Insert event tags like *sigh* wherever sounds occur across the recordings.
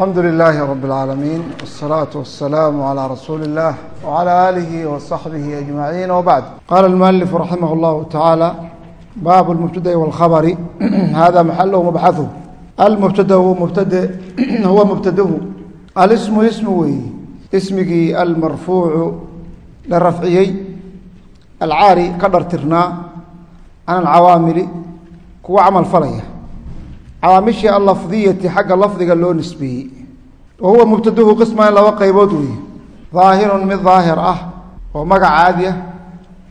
alxamdu lilaahi rab اlcaalamiin wالsalaaةu wasalaamu calىa rasuuli اllah wعalى aalihi waصaxbihi ajmaciin wbacd qaala اlmualif raximah اllahu tacaala baabu اlmubtada'i wاlkhabari *clears throat* hada maxaluhu mabxahu almubtadau mubtade *clears throat* huwa mubtadahu alismu ismu weeye ismigii almarfuucu la rafciyey alcaari ka dhartirnaa can alcawaamili kuwa camal falaya cawaamishii allafdiyati xagga lafdiga loo nisbeeyey. Wa huwa mubtadahu qisman laba qaybood weeye. Daahirun mid daahir ah oo magac caadi ah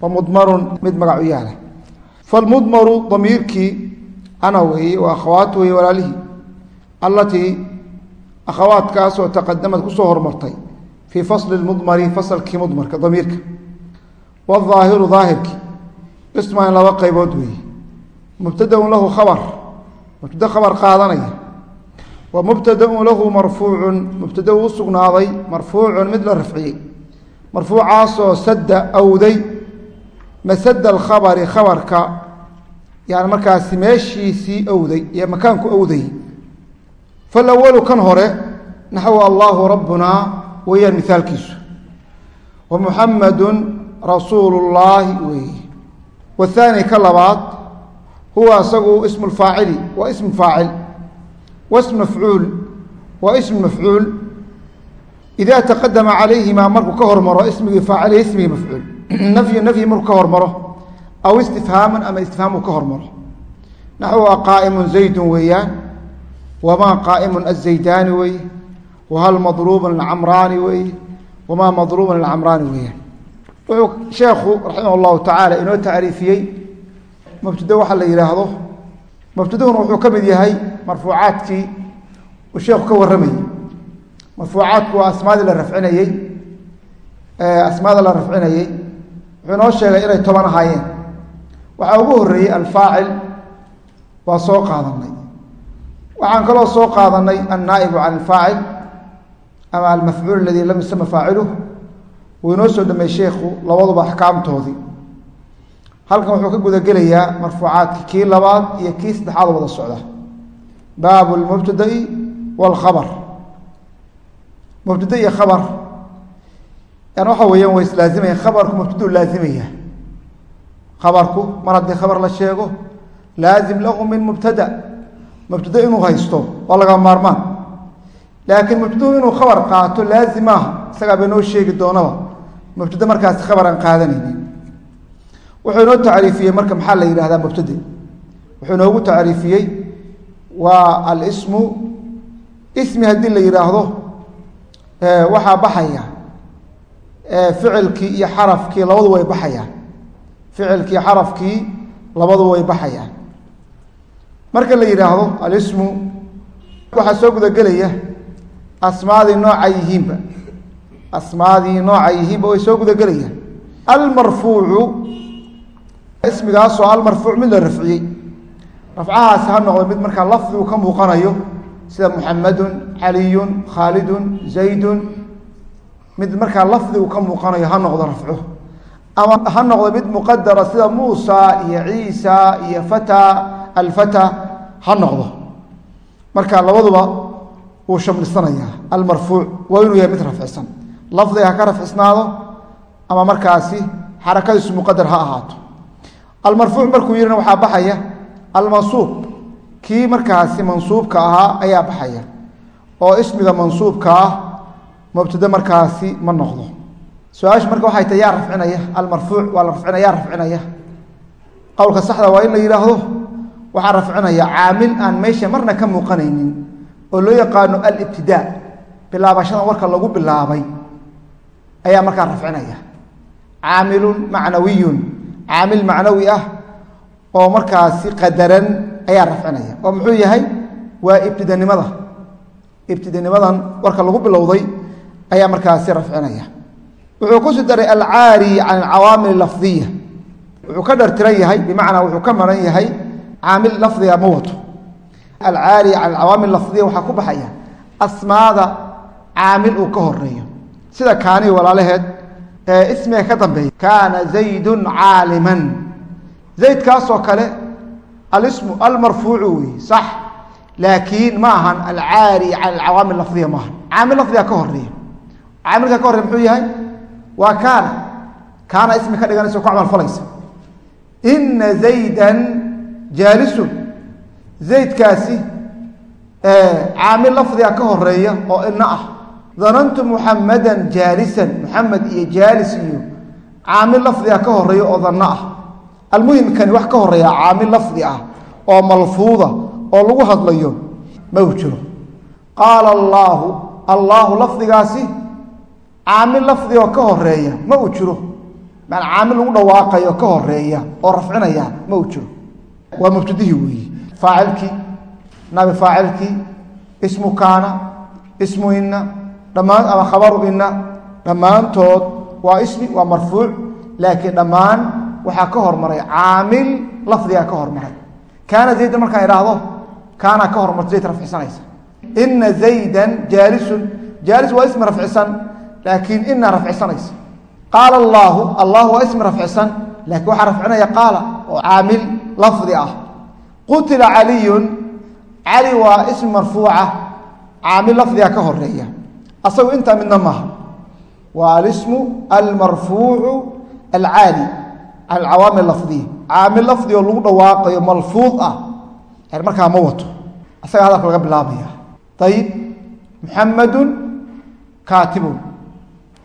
wa mudmarun mid magacu yaalla falmudmaru damiirkii ana weeye wa akhawaat weeye walaalihii allatii akhawaatkaasoo taqadamad ku soo hormartay fii fasli lmudmari fasalkii mudmarka damiirka. Waaahiru daahirkii qisman laba qaybood weeye. Mubtadaun lahu khabar mubtada khabar qaadanaya. Wa mubtadaun lahu marfuucun mubtada u sugnaaday marfuucun mid la rafciyey. Marfuucaasoo sadda awday masada alkhabari khabarka yani markaasi meeshiisii owday iyo makaanku owday falawalu kan hore naxwu allahu rabbunaa weeyaan mihaalkiisu wa muxamadun rasuulu llaahi weeye wathaani ka labaad huwa isagu ismu lfaacili waa ismu faacil wasmu mafcuul waa ismu mafcuul. Ida taqadama calayhima markuu ka hormaro ismigii faacil iyo ismigii mafcuul. *clears throat* Nafyu nafyi markuu ka hormaro aw istifhaaman ama istifhaam uu ka hormaro. Naxwa qaa'imun zaydun weeyaan wamaa qaa'imun azaydaani weeye wahal madruubun alcamraani weeye wamaa madruubun alcamraani weeyaan. Wuxuu sheekhu raximah llahu tacaala inoo tacriifiyey mubtado waxaa la yidhaahdo mubtadahuna wuxuu ka mid yahay marfuucaadkii uu sheekhu ka warramayey marfuucaadku waa asmaadii la rafcinayey asmaada la rafcinayey wuxuu inoo sheegay inay toban ahaayeen. Waxaa ugu horreeyey alfaacil waa soo qaadanay waxaan kaloo soo qaadanay annaa'ibu can alfaacil ama almafcuul aladii lam yusama faaciluh wuu inoo soo dhameey sheekhu labaduba axkaamtoodii halkan wuxuu ka gudagelayaa marfuucaadki kii labaad iyo kii saddexaad wada socda. Baabu lmubtada'i wاlkhabar mubtada iyo khabar. Yan waxa weeyaan way islaazimayan khabarku mubtadau laazimaya. Khabarku mar haddii khabar la sheego laazim lahu min mubtada. Mubtada inuu haysto waa laga maarmaan. Laakiin mubtadau inuu khabar qaato laazim maaha. Isagaa ba inoo sheegi doonaba. Mubtada markaasi khabar aan qaadanaynin wuxuu inoo tacriifiyey marka maxaa la yidhahdaa mubtade wuxuu inoogu tacriifiyey waa alismu ismi haddii la yidhaahdo waxaa baxaya ficilkii iyo xarafkii labadu way baxayaan ficilkii xarafkii labadu way baxayaan marka la yidhaahdo alismu waxaa soo gudagelaya asmaadii nooca yihiinba asmaadii nooca yihiinba way soo gudagelayaan almarfuucu ismigaasoo almarfuuc mid la rafciyey. Rafcahaasi ha noqdo mid markaa lafdigu ka muuqanayo. Sida muxamadun caliyun khaalidun zaydun. Mid markaa lafdigu ka muuqanayo ha noqdo rafco. Ama ha noqdo mid muqadara sida muusa iyo ciisa iyo fata alfata ha noqdo. Marka labaduba wuu shamlisanaya almarfuuc waa inuu yahay mid rafcisan lafdiga ha ka rafcisnaado ama markaasi xarakadiisu muqadar ha ahaato almarfuuc markuu yihina waxaa baxaya. Almansuub. Kii markaasi mansuubka ahaa ayaa baxaya. Oo ismiga mansuubka ah mubtade markaasi ma noqdo. Su'aashu marka waxay tahay yaa rafcinaya. Almarfuuc waa la rafcinaya yaa rafcinaya. Qowlka saxda waa in la yidhaahdo waxaa rafcinaya caamil aan meesha marna ka muuqanaynin oo loo yaqaano alibtidaa bilaabashadan warka lagu bilaabay ayaa markaa rafcinaya. Caamilun macnawiyun caamil macnawi ah oo markaasi qadaran ayaa rafcinaya. Oo muxuu yahay? Waa ibtidanimada ibtidanimadan warka lagu bilowday ayaa markaasi rafcinaya. Wuxuu ku sii daray alcaari can alcawaamil lafdiya wuxuu ka dhartiran yahay bimacnaa wuxuu ka maran yahay caamil lafdiga ma wato. Alcaari can alcawaamil lafdiya waxaa ku baxaya asmaada caamil uu ka horeeyo sida kaanii walaalaheed ismiga ka dambeeya kaana zaydun caaliman. Zaydkaasoo kale alismu almarfuucu wey sax. Laakiin ma ahan alcaari can alcawaamil lafdiya maaha caamil lafdiga ka horreeya caamilka ka horreya muxuu yahay? Waa kaana. Kaana ismi ka dhiganaysa o ku camalfalaysa ina zaydan jaalisun zaydkaasi caamil lafdiga ka horreeya oo ina ah danantu muxamadan jaalisan muxamed iyo jaalis iyo caamil lafdiga ka horreeya oo danno ah. Almuhimkani wax ka horreeya caamil lafdi ah oo malfuuda oo lagu hadlayo ma u jiro. Qaala allaahu allaahu lafdigaasi caamil lafdiga oo ka horreeya ma uu jiro. Maana caamil lagu dhawaaqayo ka horreeya oo rafcinaya ma uu jiro. Waa mubtadihii dhammaan ama khabaru ina dhammaantood waa ismi waa marfuuc. Laakiin dhammaan waxaa ka hormaray caamil lafdigaa ka hormaray. Kaana zaydan markaan idhaahdo kaana ka hormarto zayd rafcisanaysa. Ina zaydan jaalisun. Jaalis waa ismi rafcisan laakiin ina rafcisanaysa. Qaala allaahu allah waa ismi rafcisan laakiin waxaa rafcinaya qaala oo caamil lafdi ah. Qutila caliyun. Cali waa ismi marfuuca. Caamil lafdiga ka horreeya asagu intaa midna maaha. Waa alismu almarfuucu alcaali can alcawaamil lafdiya caamil lafdi oo lagu dhawaaqayo malfuud ah. Yani markaa ma wato. Asaga hadalka laga bilaabaya. Ayib muxamadun kaatibun.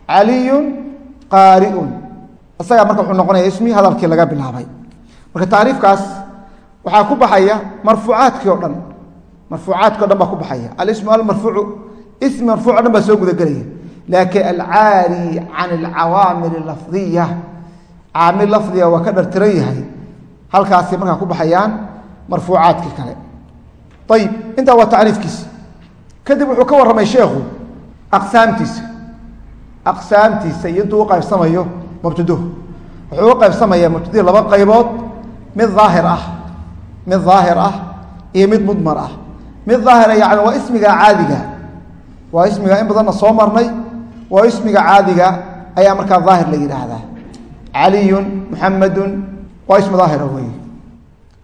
Caliyun qaariun. Isagaa marka wuxuu noqonaya ismi hadalkii laga bilaabay. Marka tacriifkaas waxaa ku baxaya marfuucaadkii o dhan. Marfuucaadki o dhan baa ku baxaya. Alismu almarfuucu ismi marfuuc o dhan baa soo gudagelaya. Laakiin alcaali can alcawaamil lafdiya caamil lafdiga waa ka dhartiran yahay. Halkaasay markaa ku baxayaan marfuucaadkii kale. Ayib intaa waa tacriifkiisa. Kadib wuxuu ka warramay sheekhu aqsaamtiisa. Aqsaamtiisa iyo intuu u qaybsamayo mubtaduhu wuxuu u qaybsamayaa mubtadihii laba qaybood. Mid daahir ah mid daahir ah iyo mid mudmar ah. Mid daahira yani waa ismiga caadiga waa ismiga in badanna soo marnay. Waa ismiga caadiga ayaa markaa daahir la yidhaahdaa caliyun muxamedun waa ismi daahira weeye.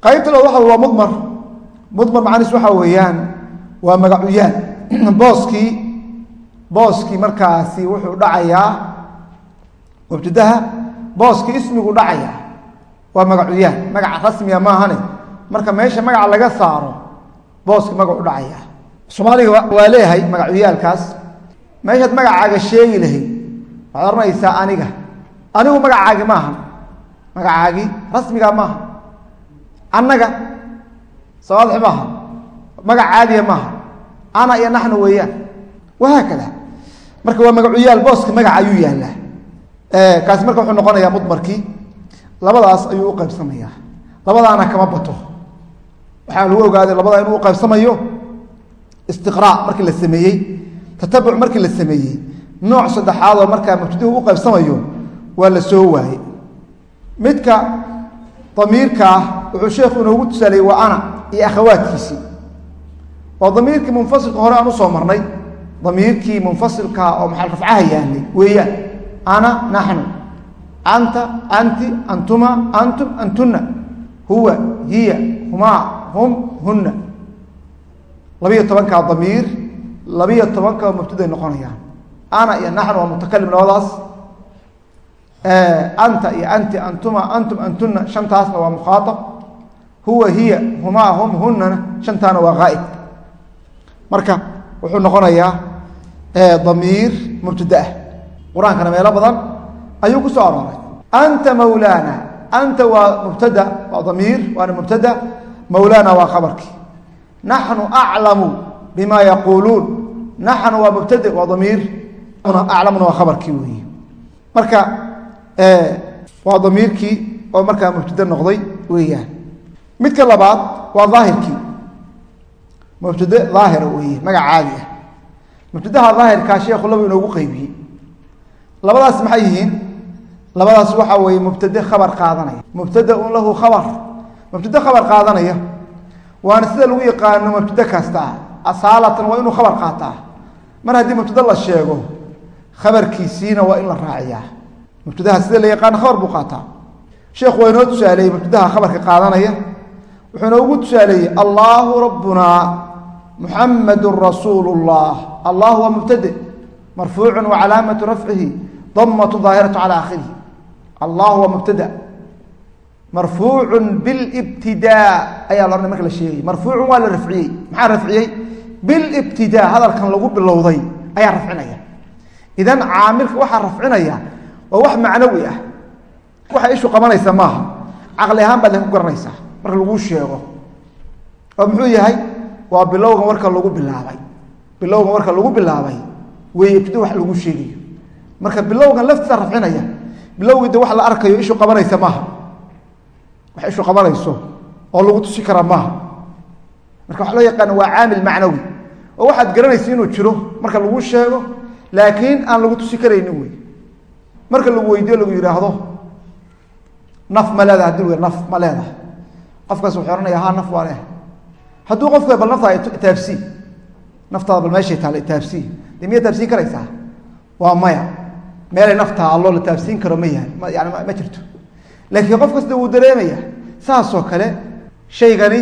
Qaybta labaad waxa waa mudmar. Mudmar macaniis waxaa weeyaan waa magacuyaan. *clears throat* Booskii booskii markaasi wuxuu dhacayaa mubtadaha. Booskii ismigu dhacayaa waa magacuyaan. Magaca rasmiga maahane marka meesha magaca laga saaro booskii magacu dhacayaa soomaaliga waa leeyahay magacuyaalkaas meeshaad magacaaga sheegi lahayd. Waxaad oranaysaa aniga anigu magacaagi maaha magacaagi rasmiga maaha annaga sawaadix maaha magac caadiya maaha ana iyo naxnu weeyaan. Wahaakada marka waa magacuyaal booska magaca ayuu yaallaa. Kaasi marka wuxuu noqonayaa mudmarkii labadaas ayuu u qaybsamayaa. Labadaana kama bato. Waxaa lagu ogaaday labada inuu u istiqraac markii la sameeyey tatabuc markii la sameeyey nooc saddexaad oo markaa mubtadihu u qaybsamayo waa la soo waaye midka damiirka ah wuxuu sheekhu inoogu tusaaleyey waa ana iyo akhawaadkiisii. Waa damiirkii munfasilka hore aan u soo marnay damiirkii munfasilkaa oo maxal rafcaha yaalay weeyaan ana naxnu anta anti antuma antum antuna huwa hiya humaa hum hunna labiyo tobankaa damiir labiyo tobanka mubtaday noqonayaan. Ana iyo naxnu waa mutakalim labadaas. Anta iyo anti antuma antum antuna shantaasna waa mukhaaab huwa hiya humaa hum hunana shantaana waa ghaa'ib. Marka wuxuu noqonayaa damiir mubtada ah. Qur'aankana meelo badan ayuu ku soo arooray. Anta mawlaana anta waa mubtada waa damiir waana mubtada. Mawlaana waa khabarkii naxnu aclamu bima yaquuluun naxnu waa mubtade waa damiir aclamuna waa khabarkii weeye marka waa damiirkii oo markaa mubtade noqday weeyaan midka labaad waa daahirkii mubtade daahira weeye magac caadi ah mubtadaha daahirkaa sheekhu laba inoogu qaybiyey labadaas maxay yihiin labadaas waxaa weeye mubtade khabar qaadanaya lahu mubtade khabar qaadanaya waana sida lagu yaqaano mubtade kasta. Asaalatan waa inuu khabar qaataa. Mar haddii mubtade la sheego khabarkiisiina waa in la raaciyaa. Mubtadaha sida la yaqaano khabar buu qaataa. Sheekhu waa inoo tusaaleeyey mubtadaha khabarka qaadanaya. Wuxuu inoogu tusaaleeyey allaahu rabbunaa muxamadu rasuulu اllah allah waa mubtade marfuucu wacalaamatu rafcihi damatu daahiratu cala akhirihi allah waa mubtada marfuucu bilibtidaa ayaa la odhanay marka la sheegay. Marfuucun waa la rafciyey. Maxaa rafciyey? Bilibtidaa hadalkan lagu bilowday ayaa rafcinaya. Idan caamilka waxaa rafcinaya waa wax macnawi ah. Waxa ishu qabanaysa maaha. Caqli ahaan baad ku garanaysaa marka laguu sheego. Oo muxuu yahay? Waa bilowgan warka lagu bilaabay. Bilowgan warka lagu bilaabay wey ibtida wax lagu sheegayo. Marka bilowgan laftiisa rafcinaya bilowgii wax la arkayo ishu qabanaysa maaha wax ishu qabanayso oo lagu tusi karaa maaha. Marka waxa loo yaqaana waa caamil macnawi. Oo waxaad garanaysa inuu jiro marka lagu sheego laakiin aan lagu tusi karaynin wey marka lagu weydiyo lagu yidhaahdo naf ma leedaha haddii naf ma leedahay. Qofkaas wuxuu ohanaya ha naf waa leh. Hadduu qofka bal naftaada itaabsii naftaada bal meeshay taalla itaabsii dee miya taabsiin karaysaa? Waa maya. Meelay naftaa alloo la taabsiin karo ma yahay yani ma jirto laakiin qof kasta wuu dareemaya saasoo kale shaygani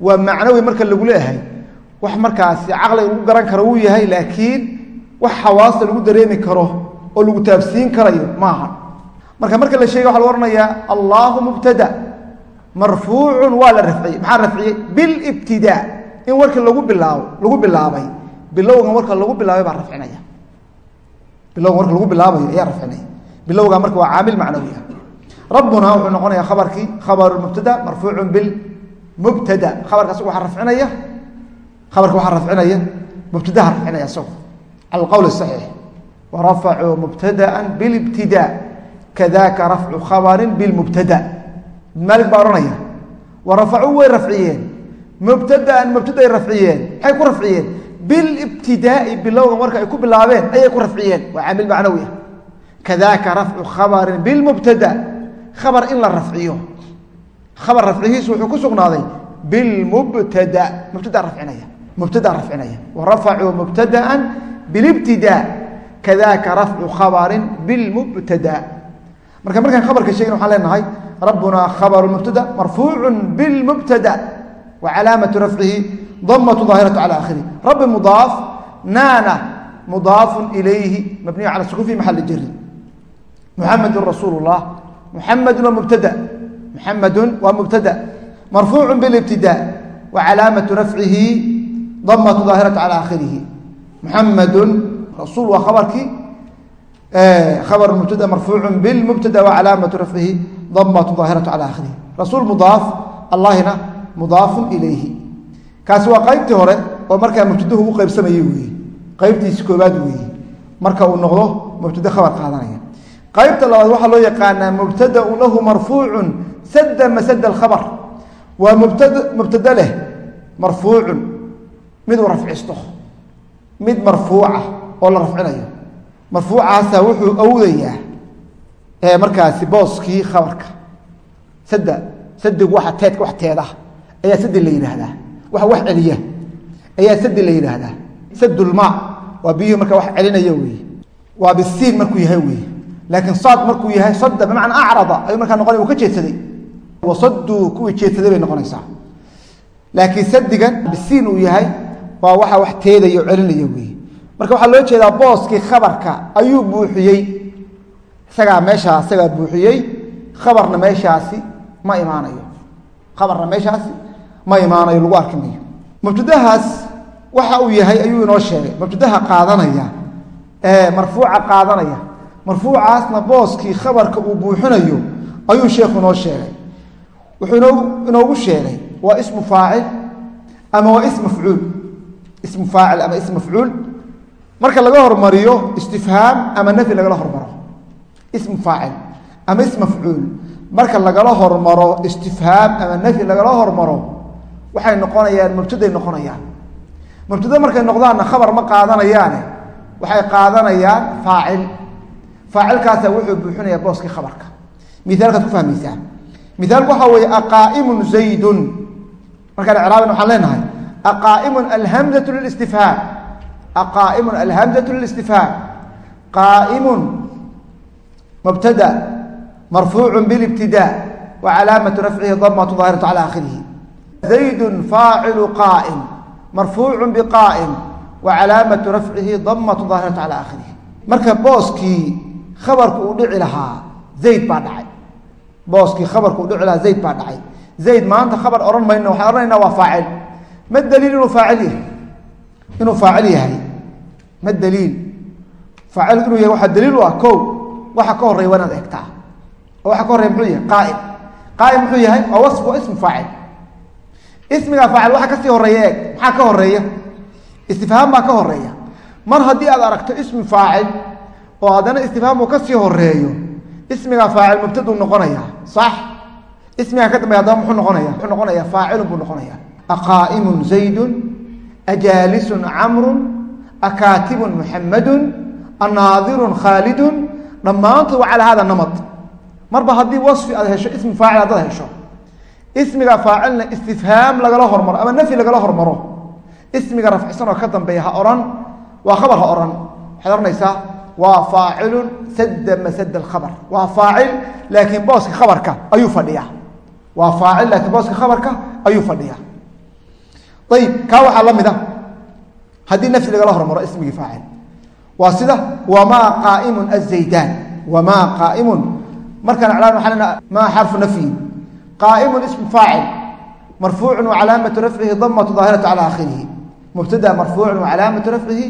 waa macnawi marka lagu leeyahay. Wax markaasi caqliga lagu garan karo wuu yahay laakiin wax xawaasta lagu dareemi karo oo lagu taabsiin karayo maaha. Marka marka la sheegay waxa lagu ohanayaa allahu mubtada marfuucun waa la rafciyey maxaa rafciyey? Bilibtidaa in warkii lagu bilaabo lagu bilaabay. Bilowgan warka lagu bilaabay baa rafcinaya. Bilowgan warka lagu bilaabayo ayaa rafcinaya. Bilowga marka waa caamil macnawi ah rabbuna wuxuu noqonaya khabarkii khabaru mubtada bilmubtada khabarkaas waxaa rafcinaya khabarka waxaa rafcinaya mubtadaha rafcinaya isago alqowl saxiix. Warafacuu mubtadaa bilibtida kadaka rafcu khabarin bilmubtada maalik baa odhanaya warafacuu way rafciyeen. Mubtadaan mubtaday rafciyeen. Maxay ku rafciyeen. Bilibtidaai bilowgan marka ay ku bilaabeen ayay ku rafciyeen. Waa caamil macnawi ah rafcu khabarin bilmubtada khabar in la rafciyo. Khabar rafcigiisu wuxuu ku sugnaaday bilmubtada mubtada rafcinaya mubtada rafcinaya. Warafacuu mubtadaan bilibtidaa kadaka rafcu khabarin bilmubtada marka markaan khabarka sheegin waxaan leenahay rabbuna khabaru mubtada marfuucu bilmubtada wa calaamatu rafcihi damatu daahiratu cala akhirih rabbi mudaaf naana mudaafun ilayhi. Mabniyu cala sukun fi maxali jari muxamedun rasuulu llah muxamedun waa mubtada. Muxamedun waa mubtada. Marfuucu bilibtidaa wa calaamatu rafcihi damatu daahiratu cala akhirihi muxamedun rasuul waa khabarkii khabr mubtada marfuucu bilmubtada wa calaamatu rafcihi damatu daahiratu cala akhirihi rasuul mudaaf allahina mudaafun ilayhi. Kaasi waa qeybtii hore oo markaa mubtadahu u qeybsamayey weeye qeybtiisi koobaad weeye marka uu noqdo mubtado khabar qaadanaya qeybta labaad waxaa loo yaqaanaa mubtadaun lahu marfuucun sada masada alkhabr waa mubtada leh marfuucun. Mid uu rafcisto mid marfuuca oo la rafcinayo. Marfuucaasa wuxuu awdayaa markaasi booskii khabarka. Sada sadigu waa teedka wax teedah ayaa sadi la yidhaahdaa wax wax celiya ayaa sadi la yidhaahdaa sadulmaa waa biyuhu marka wax celinaya wey waa bisiin markuu yahay wey laakiin saad markuu yahay sada bimacnaa acrada ayuu markaa noqonaya uu ka jeedsaday. Wasaduu kuwii jeedsaday bay noqonaysaa. Laakiin sadigan bisiin uu yahay waa waxa wax teedaya celinaya wey marka waxaa loo jeedaa booskii khabarka ayuu buuxiyey. Isagaa meeshaa isagaa buuxiyey. Khabarna meeshaasi ma imaanayo. Khabarna meeshaasi ma imaanayo lagu arki mayo mubtadahaas waxa uu yahay ayuu inoo sheegay. Mubtadaha qaadanaya ee marfuuca qaadanaya marfuucaasna booskii khabarka uu buuxinayo ayuu sheekhu inoo sheegay. Wuxuu inoo inoogu sheegay waa ismu faacil ama waa is mafcuul? Ismu faacil ama is mafcuul? Marka laga hormariyo istifhaam ama nafyi lagala hormaro. Ismu faacil ama is mafcuul? Marka lagala hormaro istifhaam ama nafyi lagala hormaro waxay noqonayaan mubtaday noqonayaan. Mubtado markay noqdaanna khabar ma qaadanayaane waxay qaadanayaan faacil faacilkaasa wuxuu buuxinayaa booskii khabarka. Miaalkaad ku fahmaysaa. Miaalku waxaa weeye aqaa'imun zaydun. Markaan icraabin waxaan leenahay aqaa'imun alhamzatu lilistifhaam aqaa'imun alhamzatu lilistifhaam qaa'imun mubtada marfuucu bilibtidaa wa rafcihi damatu daahiratu cala aakhirihi. Zaydun faacilu qaa'im marfuucu biqaa'im wa rafcihi damatu daahiratu cala aakhirihi. Marka booskii khabarku uu dhici lahaa zayd baa dhacay. Booskii khabarku uu dhici lahaa zayd baa dhacay. Zayd maanta khabar odhan mayno waxaan odhanaynaa waa faacil. Ma daliil inuu faacil yahay? Inuu faacil yahay? Ma daliil? Faacil inuu yahay waxaa daliil u ah ko waxa ka horreya waa inaad egtaa oo waxa ka horreya muxuu yahay? Qaa'im. Qaa'im muxuu yahay? Waa wasf waa ismu faacil. Ismigaa faacil waxa ka sii horreeya eeg maxaa ka horreeya istifhaam baa ka horreeya mar haddii aad aragto ismi faacil oo haddana istifhaam uu ka sii horeeyo ismigaa faacil mubtaduu noqonaya sax? Ismigaa ka dambeya haddaba muxuu noqonaya muxuu noqonaya faacilun buu noqonaya aqaa'imun zaydun ajaalisun camrun akaatibun muxamadun anaadirun khaalidun. Dhammaantood waa calaa namad. Marba haddii wasfi aad hesho ismi faacil haddaad hesho ismiga faacilna istifhaam lagala hormaro ama nafyi lagala hormaro. Ismiga rafcisan oo ka dambeeya ha odhan waa khabar ha odhan waxaad odhanaysaa waa faacilun sadda masada alkhabar. Waa faacil laakiin booska khabarka ayuu fadhiya waa faacil laakiin booska khabarka ayuu fadhiya ayib kaa waxaa la mid a haddii nafyi lagala hormaro ismigii faacil. Waa sida wamaa qaaimun azaydaan wamaa qaaimun. Markaan iclaan waxaa lena maa xarfu nafyin qaaimun ismu faacil. Marfuucu wacalaamatu rafcihi damatu daahiratu cala aakhirihi. Mubtada marfuucu wacalaamatu rafcihi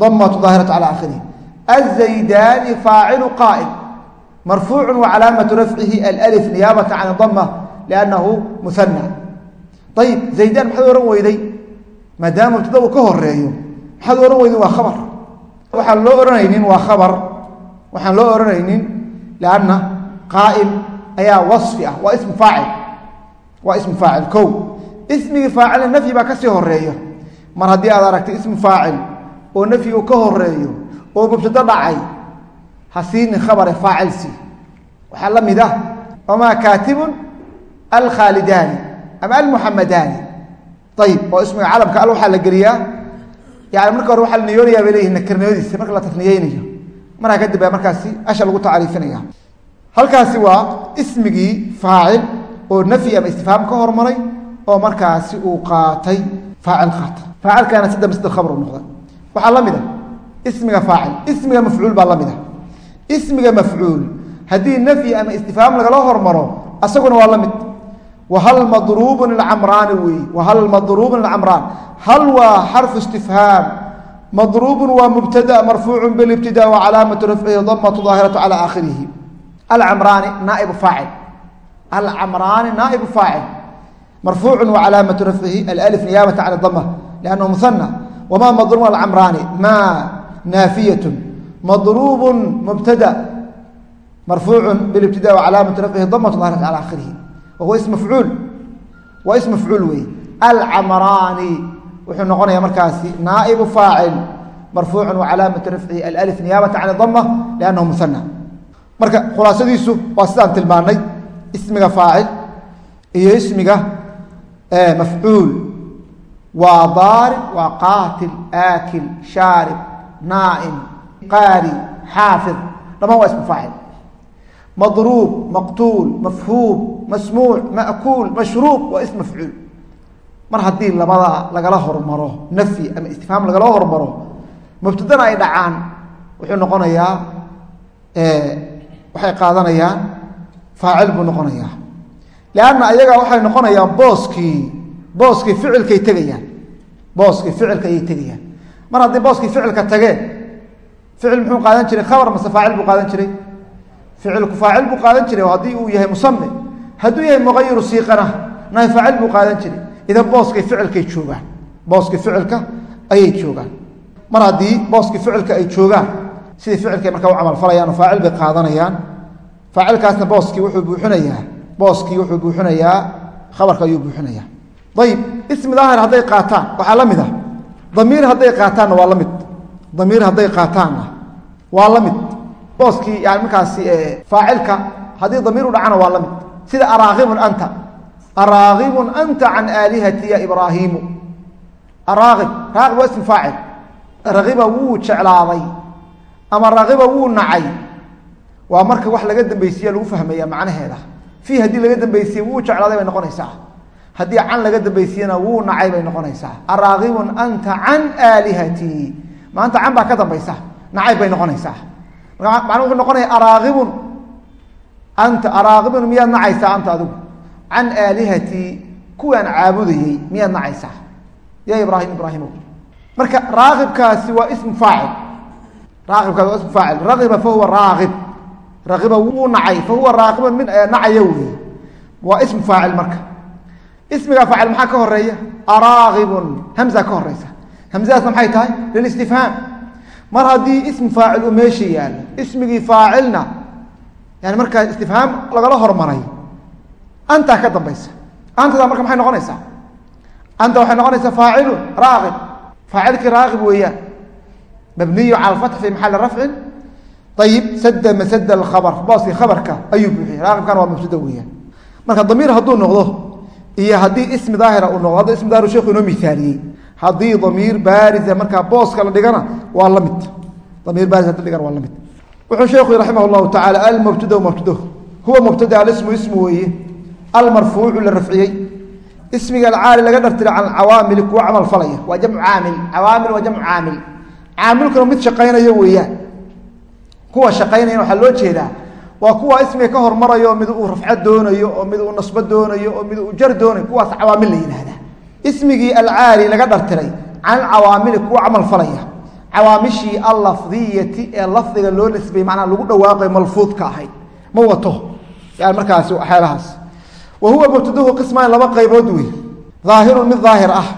damatu daahiratu cala aakhirihi azaydaani faacilu qaa'im marfuucu wacalaamatu rafcihi alif niyaabata can dama liannahu muhana ayib zaydaan maxaad ohan weyday maadaama mubtada uu ka horeeyo maxaad ohan weyday waa khabar waxaan loo ohanaynin waa khabar waxaan loo ohanaynin lianna qaa'im ayaa wasfi ah waa ismu faacil waa ismu faacil kow ismigii faacilna nafyi baa ka sii horeeyo mar haddii aad aragtay ismu faacil oo ka horeeyo oo mubtado dhacay ha siinin khabare faacilsi waxaa la mid ah wamaa kaatibun alkhaalidaani ama almuxamadaani ayib oo ismiga calamka al waxaa la geliyaa. Yani marka hore waxaa la niyoonayaa bay leyihin nakirnimadiisa marka la tasniyeynayo markaa kadib baa markaasi asha lagu tacriifinaya halkaasi waa ismigii faacil oo nafyi ama istifhaam ka hormaray oo markaasi uu qaatay faacil qaata faacilkaana sida masd khabru noqda waxaa la mid a ismiga faacil ismiga mafcuul baa la mid a ismiga mafcuul haddii nafyi ama istifhaam lagala hormaro asaguna waa la mid. Whal madruubun ilcamraani weey wahal madruubun ilcamraan hal waa xarfu istifhaam madruubun waa mubtada marfuucu bilibtida wacalaamatu rafcihi damatu daahiratu cala aakhirihi. Alcamraani naaibu faacil. Alcamraani naaibu faacil. Marfuucu wacalaamatu rafcihi alif niyaabata cala dama liannahu muhana wama madruubun alcamraani ma naafiyatu madruubun mubtada marfuucu bilibtida wacalaamatu rafcihi damatu daahiratu cala aakhirihi. Wahuwa ism mafcuul. Waa ism mafcuul wey. Alcamraani wuxuu noqonaya markaasi naaibu faacil marfuucu wacalaamatu rafcihi alif niyaabata can dama liannahu muhana marka khulaasadiisu waa sidaan tilmaanay ismiga faacil iyo ismiga mafcuul. Waa daarib waa qaatil aakil shaarib naaim qaari xaafid dhamaan waa ismu faacil madruub maqtuul mafhuum masmuuc ma'kuul mashruub waa ism mafcuul mar haddii labada lagala hormaro nafyi ama istifhaam lagala hormaro mubtadana ay dhacaan wuxuu noqonayaa waxay qaadanayaan faacil buu noqonayaa lianna ayaga waxay noqonayaan booskii booskii ficilkay tegayaan booskii ficilka ayay tegayaan mar haddii booskii ficilka tageen ficil muxuu qaadan jiray? Khabar mase faacil buu qaadan jiray? Ficilku faacil buu qaadan jiray haddii uu yahay musame hadduu yahay muqayiru siiqana nahay faacil buu qaadan jiray. Idan booskay ficilkay joogaan booskii ficilka ayay joogaan. Mar haddii booskii ficilka ay joogaan sidii ficilkay markaa u camalfalayaan oo faacil bay qaadanayaan faacilkaasna booskii wuxuu buuxinayaa booskii wuxuu buuxinayaa khabarka ayuu buuxinayaa. Ayib ismi daahir hadday qaataan waxaa la mid ah damiir hadday qaataanna waa la mid. Damiir hadday qaataanna waa la mid. Booskii yani markaasi faacilka haddii damiir u dhacana waa la mid. Sida araakibun anta. Araakibun anta can aalihati ya ibraahiimu. Araakib raakib waa ismu faacil. Rakiba wuu jeclaaday ama rakiba wuu nacay. Waa marka wax laga dambeysiya lagu fahmaya macnaheeda. Fii haddii laga dambeysiye wuu jeclaaday bay noqonaysaa haddii can laga dambaysiyana wuu nacay bay noqonaysaa. Araaqibun anta can aalihatii maanta can baa ka dambaysa nacayb bay noqonaysaa. Macnuu wuxuu noqonaya araaqibun anta araaqibun miyaad nacaysaa anta adigu can aalihatii kuwaan caabudayey miyaad nacaysaa? Ya ibraahim ibraahimo marka raaqibkaasi waa ismu faacil. Raaqibkaasi waa ismu faacil. Raqiba fahuwa raaqib raqiba wuu nacay. Fahuwa raaqibun mid nacaya wey waa ismu faacil marka ismiga faacil maxaa ka horreeya araaqibun hamza ka horeysa hamzadaasna maxay tahay? Lilistifhaam mar haddii ismu faacil uu meesha yaalo ismigii faacilna yani markaa istifhaam lagala hormaray antaa ka dambaysa. Antada marka maxay noqonaysaa? Anta waxay noqonaysaa faacilun raaqib faacilkii raaqib weeyaan. Mabniyu cala alfatx fi maxali rafcin ayib sada masada alkhabar. Booskii khabarka ayuu buuxiyey. Raaqibkana waa mubtada weeyaan. Marka damiir hadduu noqdo iyo haddii ismi daahira uu noqdo hadda ismi daahir sheekhu inoo mithaaliyey haddii damiir baarisa markaa booska la dhigana waa la mid. Damiir baaris haddii dhigana waa la mid. Wuxuu sheekhu raximah llahu tacala almubtada mubtado huwa mubtada alismu ismu weeye. Almarfuucu la rafciyey. Ismiga alcaali laga dhartira can cawaamili kuwa camal falaya. Waa jamcu caamil. Cawaamil waa jamcu caamil. Caamilkuna mid shaqaynaya weeyaan. Kuwa shaqaynayana waxaa loo jeedaa waa kuwa ismiga ka hormarayo mid uu rafco doonayo oo mid uu nasbo doonayo oo mid uu jar doonayo kuwaas cawaamil la yidhahdaa ismigii alcaali laga dhartiray can cawaamili kuwa camal falaya. Cawaamishii allafdiyati ee lafdiga loo nisbay macnaa lagu dhawaaqay malfuudka ahayd. Ma wato. Yani markaas waxyaalahaas. Wa huwa mubtadahu qismaan laba qaybood wey daahirun mid daahir ah.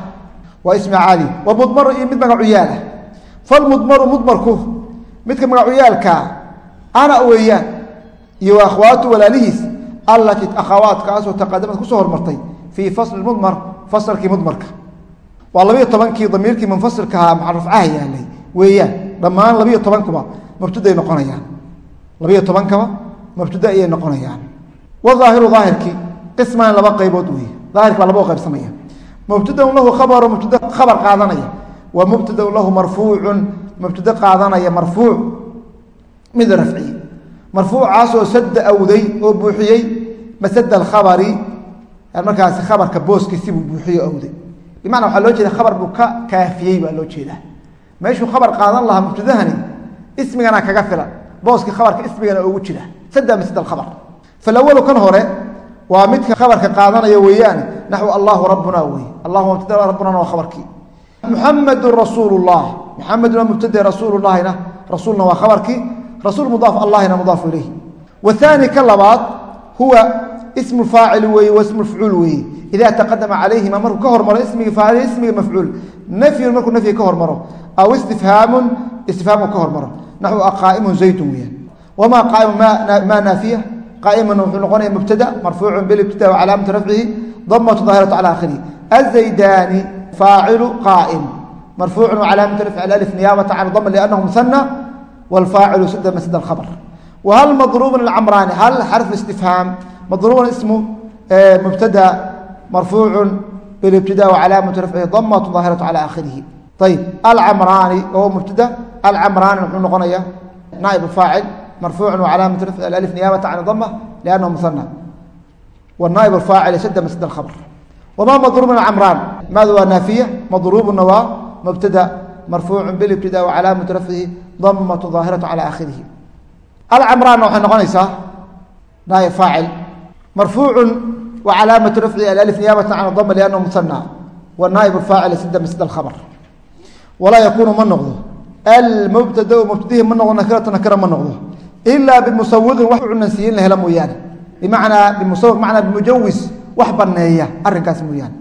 Waa ismi caali. Wa mudmaru iyo mid magacuyaal ah falmudmaru mudmarku midka magacuyaalkaa ana weeyaan iyo akhwaatu walaalihiis allatii akhawaatkaasoo taqadamad ku soo hormartay fii fasli mudmar fasalkii mudmarka. Waa labiyo tobankii damiirkii munfasilkahaa maxarufcaha yaalay? Weeyaan dhammaan labiyo tobankuba mubtaday noqonayaan. Labiyo tobankaba mubtada ayay noqonayaan. Waaahiru aahirkii qismaan laba qaybood wey aahirka baa laba qaybsamaya mubtadaun lahu khabaru mubtada khabar qaadanaya. Wa mubtadaun lahu marfuucun mubtado qaadanaya marfuuc. Mid la rafciyey marfuucaasoo sada awday oo buuxiyey masada alkhabari markaasi khabarka booskiisibuu buuxiye awday. Bimacna waxaa loo jeeda khabar buu ka kaafiyey baa loo jeedaa. Meeshuu khabar qaadan lahaa mubtadahani ismigana kaga filan booskii khabarka ismigana ugu jira. Sada masad alkhabar. Falawalu kan hore waa midka khabarka qaadanaya weeyaane naxwu allahu rabbuna wey. Allahuma mubtada rabbunana waa khabarkii. Muxamedun rasuulu llah muxamedun waa mubtade rasuulullahina. Rasuulna waa khabarkii rasuul mudaaf allahina mudaafu ilayh. Wathani ka labaad huwa ismu faacil weeye wa ismu mafcuul weeye. Ida taqadama calayhima markuu ka hormaro ismigi faacil ismiga mafcuul. Nafyun markuu nafyiga ka hormaro. Aw istifhaamun istifhaamku ka hormaro. Naxwu aqaa'imun zaydun weyaan wamaa qaaimun maa naafiya? Qaaimun wuxuu noqonaya mubtada marfuucun bilibtida wacalaamatu rafcihi damatu daahiratu cala akhirihi azaydaani faacilu qaa'im marfuucun wacalaamatu rafci alif niyaabata can dama liannahu muhana wlfaacilu sada masda alkhabr whal madruubun acamraani hal xarfu istifhaam madruubun ismu mubtada marfuucu bilibtida wacalaamatu rafcihi damatu daahiratu cala akhirihi ayib alcamraani wahuwa mubtada alcamraani muxuu noqonaya naaib faacil marfuucu wacalaamatu rafci alif niyaabata can dama liannahu muhana wanaaib faacil sada masda alkhabr wma madruubun camraan maada waa naafiya madruubuna waa mubtada marfuucu bilibtida wacalaamatu rafcihi damatu daahiratu cala akhirihi alcamraanna waxay noqonaysaa naaib faacil marfuucun wa calaamatu rafcihi alif niyaabata can dama liannahu muhana wa naaib faacil sida masd alkhabr walaa yakuunu ma noqdo. Almubtadau mubtadihi ma noqdo nakirata nakira ma noqdo. Ilaa bimusawiqin wax cunansiiyin la hela mooyaane. Bimacnaa bimusawiq macnaa bimujawis wax baneeya arrinkaas mooyaane.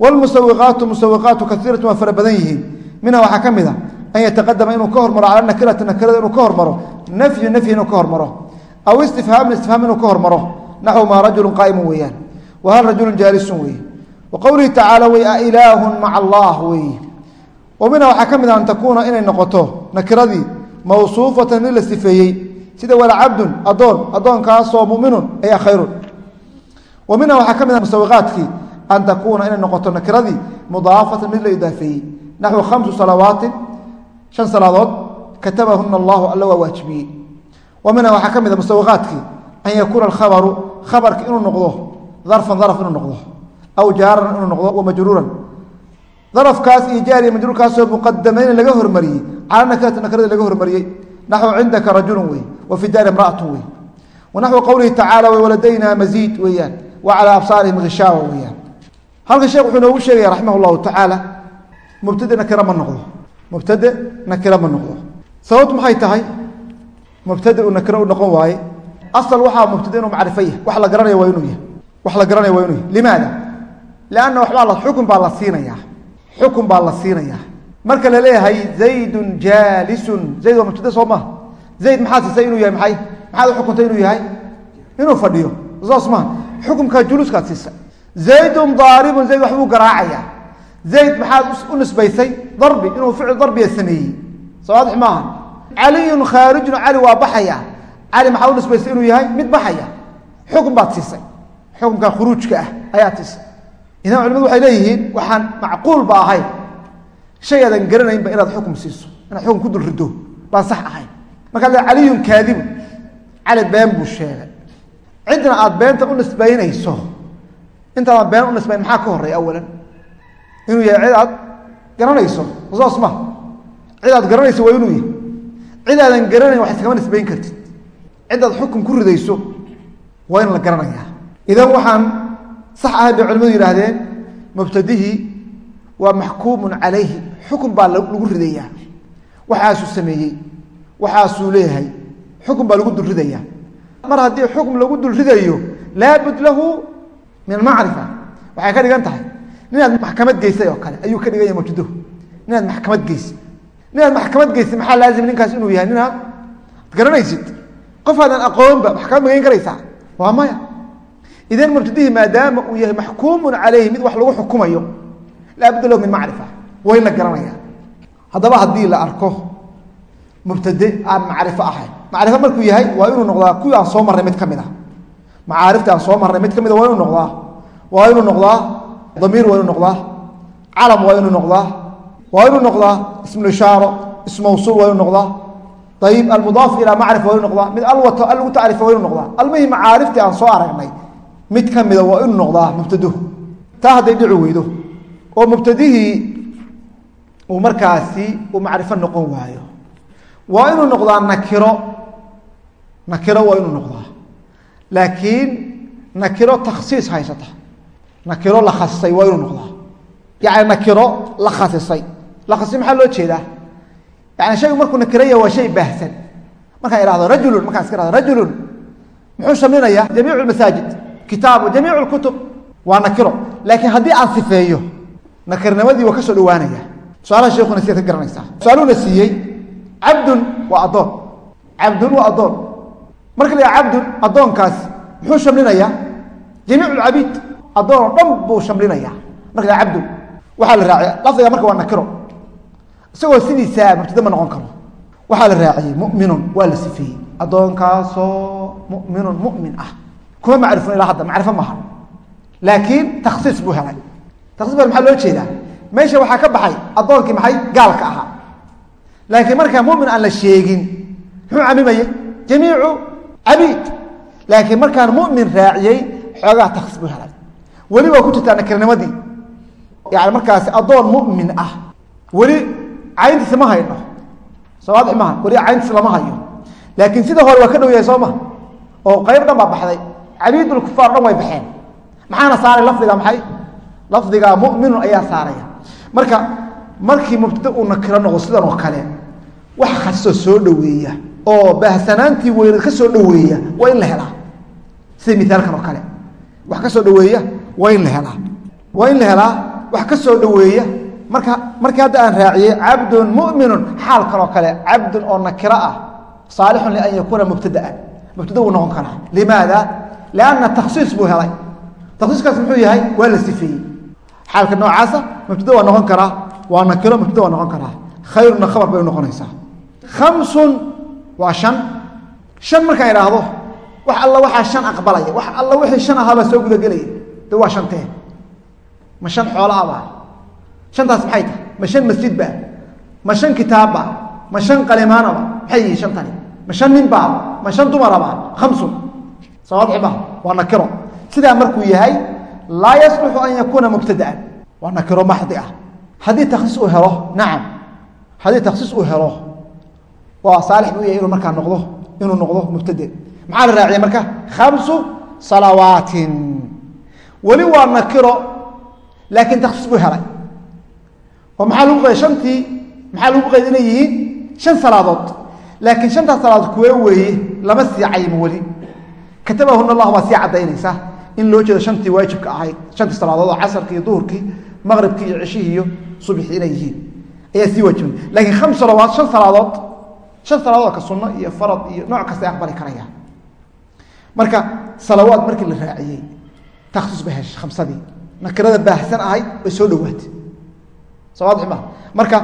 Wlmusawiqaatu musawiqaatu kaiiratu waa fara badan yihiin. Minha waxaa ka mid a an yataqadama inuu ka hormaro cala nakirati nakirada inuu ka hormaro nafyu nafyi inuu ka hormaro aw istifhaamun istifhaam inuu ka hormaro naxwu maa rajulu qaa'imun weeyaan wa hal rajulun jaalisun weeye wa qowlihi tacaala wey a ilaahun maca allah weeye wa minha waxaa ka mid a an takuuna inay noqoto nakiradii mawsuufatan mid la sifeeyey sida wala cabdun adoon adoonkaasoo muminun ayaa khayrun wa minha waxaa ka mid a musawiqaadkii an takuuna inay noqoto nakiradii mudaafatan mid la idaafeeyey naxwu khamsu salawaatin shan salaadood katabahuna allahu alla waa waajibiyey. Wa waxaa ka mid a musawiqaadkii an yakuuna alkhabaru khabarka inuu noqdo darfan darf inuu noqdo aw jaaran inuu noqdo wa darafkaas iyo jaariya majruurkaasoo muqadamayna laga hormariyey cala nakirati nakirada laga hormariyey naxwu cindaka rajulun wey wa fi daari imraatun wey wa naxwu qowlihi tacaala waladayna maziid weeyaan wa calaa absaarihim hishaawa weeyaan. Halkan sheekh wuxuu noogu sheegaya raximah llahu tacaala mubtade nakira ma noqdo mubtade nakira ma noqdo. Sababtu maxay tahay? Mubtade uu nakiro u noqon waaye. Asal waxaa mubtade inuu macrifo yahay wax la garanaya waa inuu yahay. Wax la garanaya waa inuu yahay. Limaada? Lianna waxbaa la xukun baa la siinayaa xukun baa la siinayaa marka la leeyahay zaydun jaalisun. Zayd waa mubtade soo maha zayd maxaa siisay inuu yahay? Maay maxaad uxukuntay inuu yahay? Inuu fadhiyo. Saas maha xukumkaa juluuskaad siisay. Zaydun daaribun zayd waxbuu garaacayaa zayd maxaad u nisbaysay darbi inuu ficil darbiya sameeyey. Soo waadix maaha caliyun khaarijun cali waa baxaya. Cali maxaad u nisbaysay inuu yahay mid baxaya? Xukun baad siisay. Xukunka khuruujka ah ayaad siisay. Idan culimadu waxay leeyihiin waxaan macquul ba ahayn shay aadan garanaynba inaad xukum siiso. Inaad xukum ku dul rido baan sax ahayn markaad le caliyun kaadibun. Cali been buu sheegay. Cidna aad beenta u nisbaynayso inuu yahay cid aad garanayso. Saas ma cid aad garanayso waa inuu yahay. Cid aadan garanayn wax iskama nisbayn kartid. Cidaad xukum ku ridayso waa in la garanayaa. Idan waxaan sax ahayn bay culimadu yidhaahdeen mubtadihii waa maxkuumun calayhi. Xukun baa lagu ridayaa. Waxaasuu sameeyey. Waxaasuu leeyahay. Xukun baa lagu dulridayaa mar haddii xukm lagu dulridayo laabud lahu min almacrifa. Waxay ka dhigan tahay ninaad maxkamad geysay oo kale ayuu ka dhigan yahay mubtadahu ninaad maxkamad geysay ninaad maxkamad geysay maxaa laazim ninkaas inuu yahay? Ninaad ad garanaysid. Qof aadan aqoonba maxkamad magayn karaysaa? Waa maya. Idan mubtadihii maadaama uu yahay maxkuumun calayhi mid wax lagu xukumayo laabudda lahu min macrifa. In la garanaya haddaba haddii la arko mubtade aan macrifo ahayn. Macrifo markuu yahay waa inuu noqdaa kuwii aan soo marnay mid ka mid ah. Macaarifta aan soo marnay mid ka mid a waa inuu noqdaa. Waa inuu noqdaa damiir waa inuu noqdaa. Calam waa inuu noqdaa. Waa inuu noqdaa ismulishaaro ismawsuul waa inuu noqdaa. Ayib almudaaf ilaa macrifa waa inuu noqdaa. Mid alwato al tacrifa waa inuu noqdaa. Almihim macaariftii aan soo aragnay mid ka mida waa inuu noqdaa mubtaduhu taa hadday dhici weydo oo mubtadihii uu markaasi uu macrifo noqon waayo. Waa inuu noqdaa nakiro. Nakiro waa inuu noqdaa. Laakiin nakiro takhsiis haysata nakiro la khasisay waa inuu noqdaa. Yani nakiro la khasisay. La khasisay maxaa loo jeedaa? Yani shaygu markuu nakiraya waa shay baahsan. Markaan ihahdo rajulun markaan iska ihahdo rajulun. Muxuu shamlinaya jamiicu masaajid. Kitaabu jamiicu kutub. Waa nakiro laakiin haddii aan sifeeyo nakirnimadii waa ka soo dhawaanaya su'aalaha sheekuna sidaad ka garanaysaa. Su'aaluhuna siiyey cabdun waa addoon. Cabdun waa addoon. Marka la cabdun addoonkaasi muxuu shamlinayaa jamiic lcabiid addoon oo dhan buu shamlinaya marka cabdun waxaa la raaciya lafdiga marka waa nakiro. Isagoo sidiisaa mubtada ma noqon karo. Waxaa la raaciyey muminun waa la sifeeyey. Addoonkaasoo muminun mumin ah. Kuma macrifun ilaa hadda macrifo maaha laakiin takhsiis buu helay. Takhsiis ba maxaa loo jeedaa? Meesha waxaa ka baxay addoonkii maxay? Gaalka ahaa. Laakiin markaa mumin aan la sheegin muxuu camimayey jamiicu cabiid. Laakiin markaan mumin raaciyey xoogaa takhsiis buu helay weli waa ku jirtaa nakirnimadii. Yani markaasi addoon mumin ah weli cayntiisa ma hayno. Soo waadix maha weli cayntiisa lama hayo. Laakiin sida hore waa ka dhow yahay soo ma? Oo qayb dhan baa baxday. Cabiidulkufaar dhan way baxeen. Maxaana saaray lafdiga maxay? Lafdiga muminun ayaa saaraya. Marka markii mubtada uu nakiro noqdo sidan oo kale wax khasoo soo dhoweeya oo baahsanaantii weyneed ka soo dhoweeya waa in la helaa. Sida miaalkan oo kale. Wax ka soo dhoweeya waa in la helaa. Waa in la helaa wax ka soo dhoweeya marka markii hadda aan raaciyey cabdun muminun xaalkan oo kale cabdun oo nakiro ah saalixun lian yakuuna mubtadaan. Mubtada wuu noqon karaa. Limaada? Lianna takhsiis buu helay. Takhsiiskaas muxuu yahay? Waa la sifeeyey. Xaalka noocaasa mubtada waa noqon karaa. Waa nakiro mubtada waa noqon karaa. Khayruna khabar bay noqonaysaa. Khamsun waa shan. Shan markaan idhaahdo wax alla waxaa shan aqbalaya. Wax alla wixii shan ahaabaa soo gudagelaya de waa shantee ma shan xoolo abaa shantaas maxay tahay? Ma shan masjidba ma shan kitaabba ma shan qalimaanaba maxay yihiin shantani? Ma shan ninbaa ma shan dumaraba khamsun sawaadixba waa nakiro. Sidaa markuu yahay laa yasluxu an yakuuna mubtadaan. Waa nakiro maxdi ah. Haddii takhsiis uu helo nacam. Haddii takhsiis uu helo waa saalix buu yahay inuu markaa noqdo inuu noqdo mubtade maxaa la raaciyay marka? Khamsu salawaatin weli waa nakiro laakiin takhsiis buu helay. Oo maxaa lagu qeday shantii maxaa lagu qeyd inay yihiin? Shan salaadood. Laakiin shantaas salaadood kuwee weeye? Lama sii cayimo weli katabahuna allah baa sii caddaynaysa in loo jeedo shantii waajibka ahayd. Shantii salaadood oo casarkii duhurkii maqribkii iyo ceshihii iyo subxii inay yihiin. Ayaa sii waajibay laakiin khams salawaad shan salaadood shan salaadood ka sunno iyo farad iyo nooc kasta aqbali karaya. Marka salawaad markii la raaciyey takhsiis ba heshay khamsadii nakirada baahsan ahayd way soo dhowaatay sawad ma marka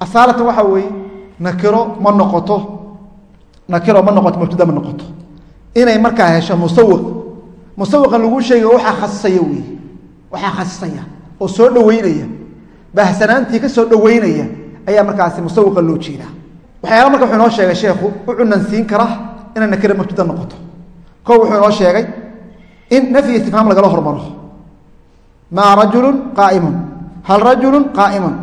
asaalatan waxaa weeye nakiro ma noqoto nakiro ma noqoto mubtada ma noqoto inay markaa hesho musawiq musawiqan lagu sheega waxaa khasisaya wey waxaa khasisaya oo soo dhoweynaya baahsanaantii ka soo dhoweynaya ayaa markaasi musawiqa loo jeedaa waxyaala marka wuxuu inoo sheegay sheekhu u cunansiin kara inay nakiro mubtada noqoto ko wuxuu inoo sheegay in nafyi istifhaam lagala hormaro. Maa rajulu qaaimun hal rajulu qaaimun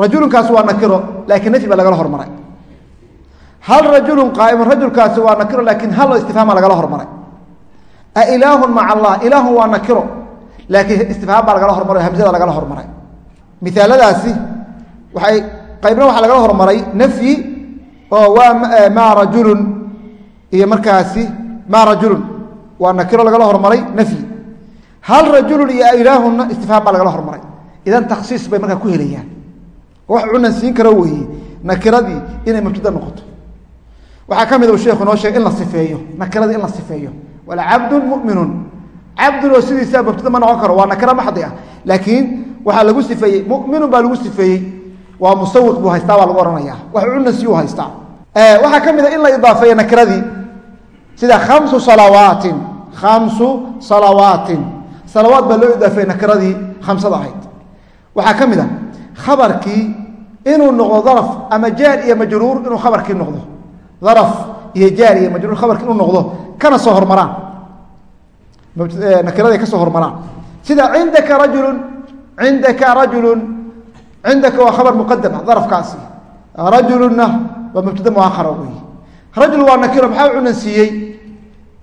rajulunkaasi waa nakiro laakiin nafyi baa lagala hormaray. Hal rajulu qaaimun? Rajulkaasi waa nakiro laakiin hal istifhaama lagala hormaray. A ilaahun maca allah ilaahun waa nakiro laakiin istifhaam baa lagala hormaray o hamzada lagala hormaray. Misaaladaasi waxay qaybna waxaa lagala hormaray nafyi oo waa maa rajulun iyo markaasi maa rajulun waa nakiro lagala hormaray nafyi hal rajulun iyo ilaahunna istifhaam baa lagala hormaray. Idan takhsiis bay markaa ku helayaan. Wax cunan siin karo weeye nakiradii inay mubtada noqoto. Waxaa ka mid u sheekhu inoo sheegay in la sifeeyo nakiradii in la sifeeyo. Wala cabdun muminun. Cabdun oo sidiisa mubtada ma noqon karo waa nakiro maxdi ah. Laakiin waxaa lagu sifeeyey muminun baa lagu sifeeyey. Waa musawiq buu haystaa baa lagu ohanaya wax cunansi u haystaa. Waxaa ka mid a in la idaafeeyo nakiradii. Sida khamsu salawaatin khamsu salawaatin salawaad baa loo idaafeeyey nakiradii khamsada ahayd waxaa ka mid a khabarkii inuu noqdo daraf ama jaar iyo majruur inuu khabarkii noqdo daraf iyo jaar iyo majruur khabarkii inuu noqdo kana soo hormaraan nakiraday ka soo hormaraan sida cindaka rajulun cindaka rajulun cindaka waa khabar muqadama darafkaasi rajulunna waa mubtada muakhara wey rajul waa nakiro maxaa cunan siiyey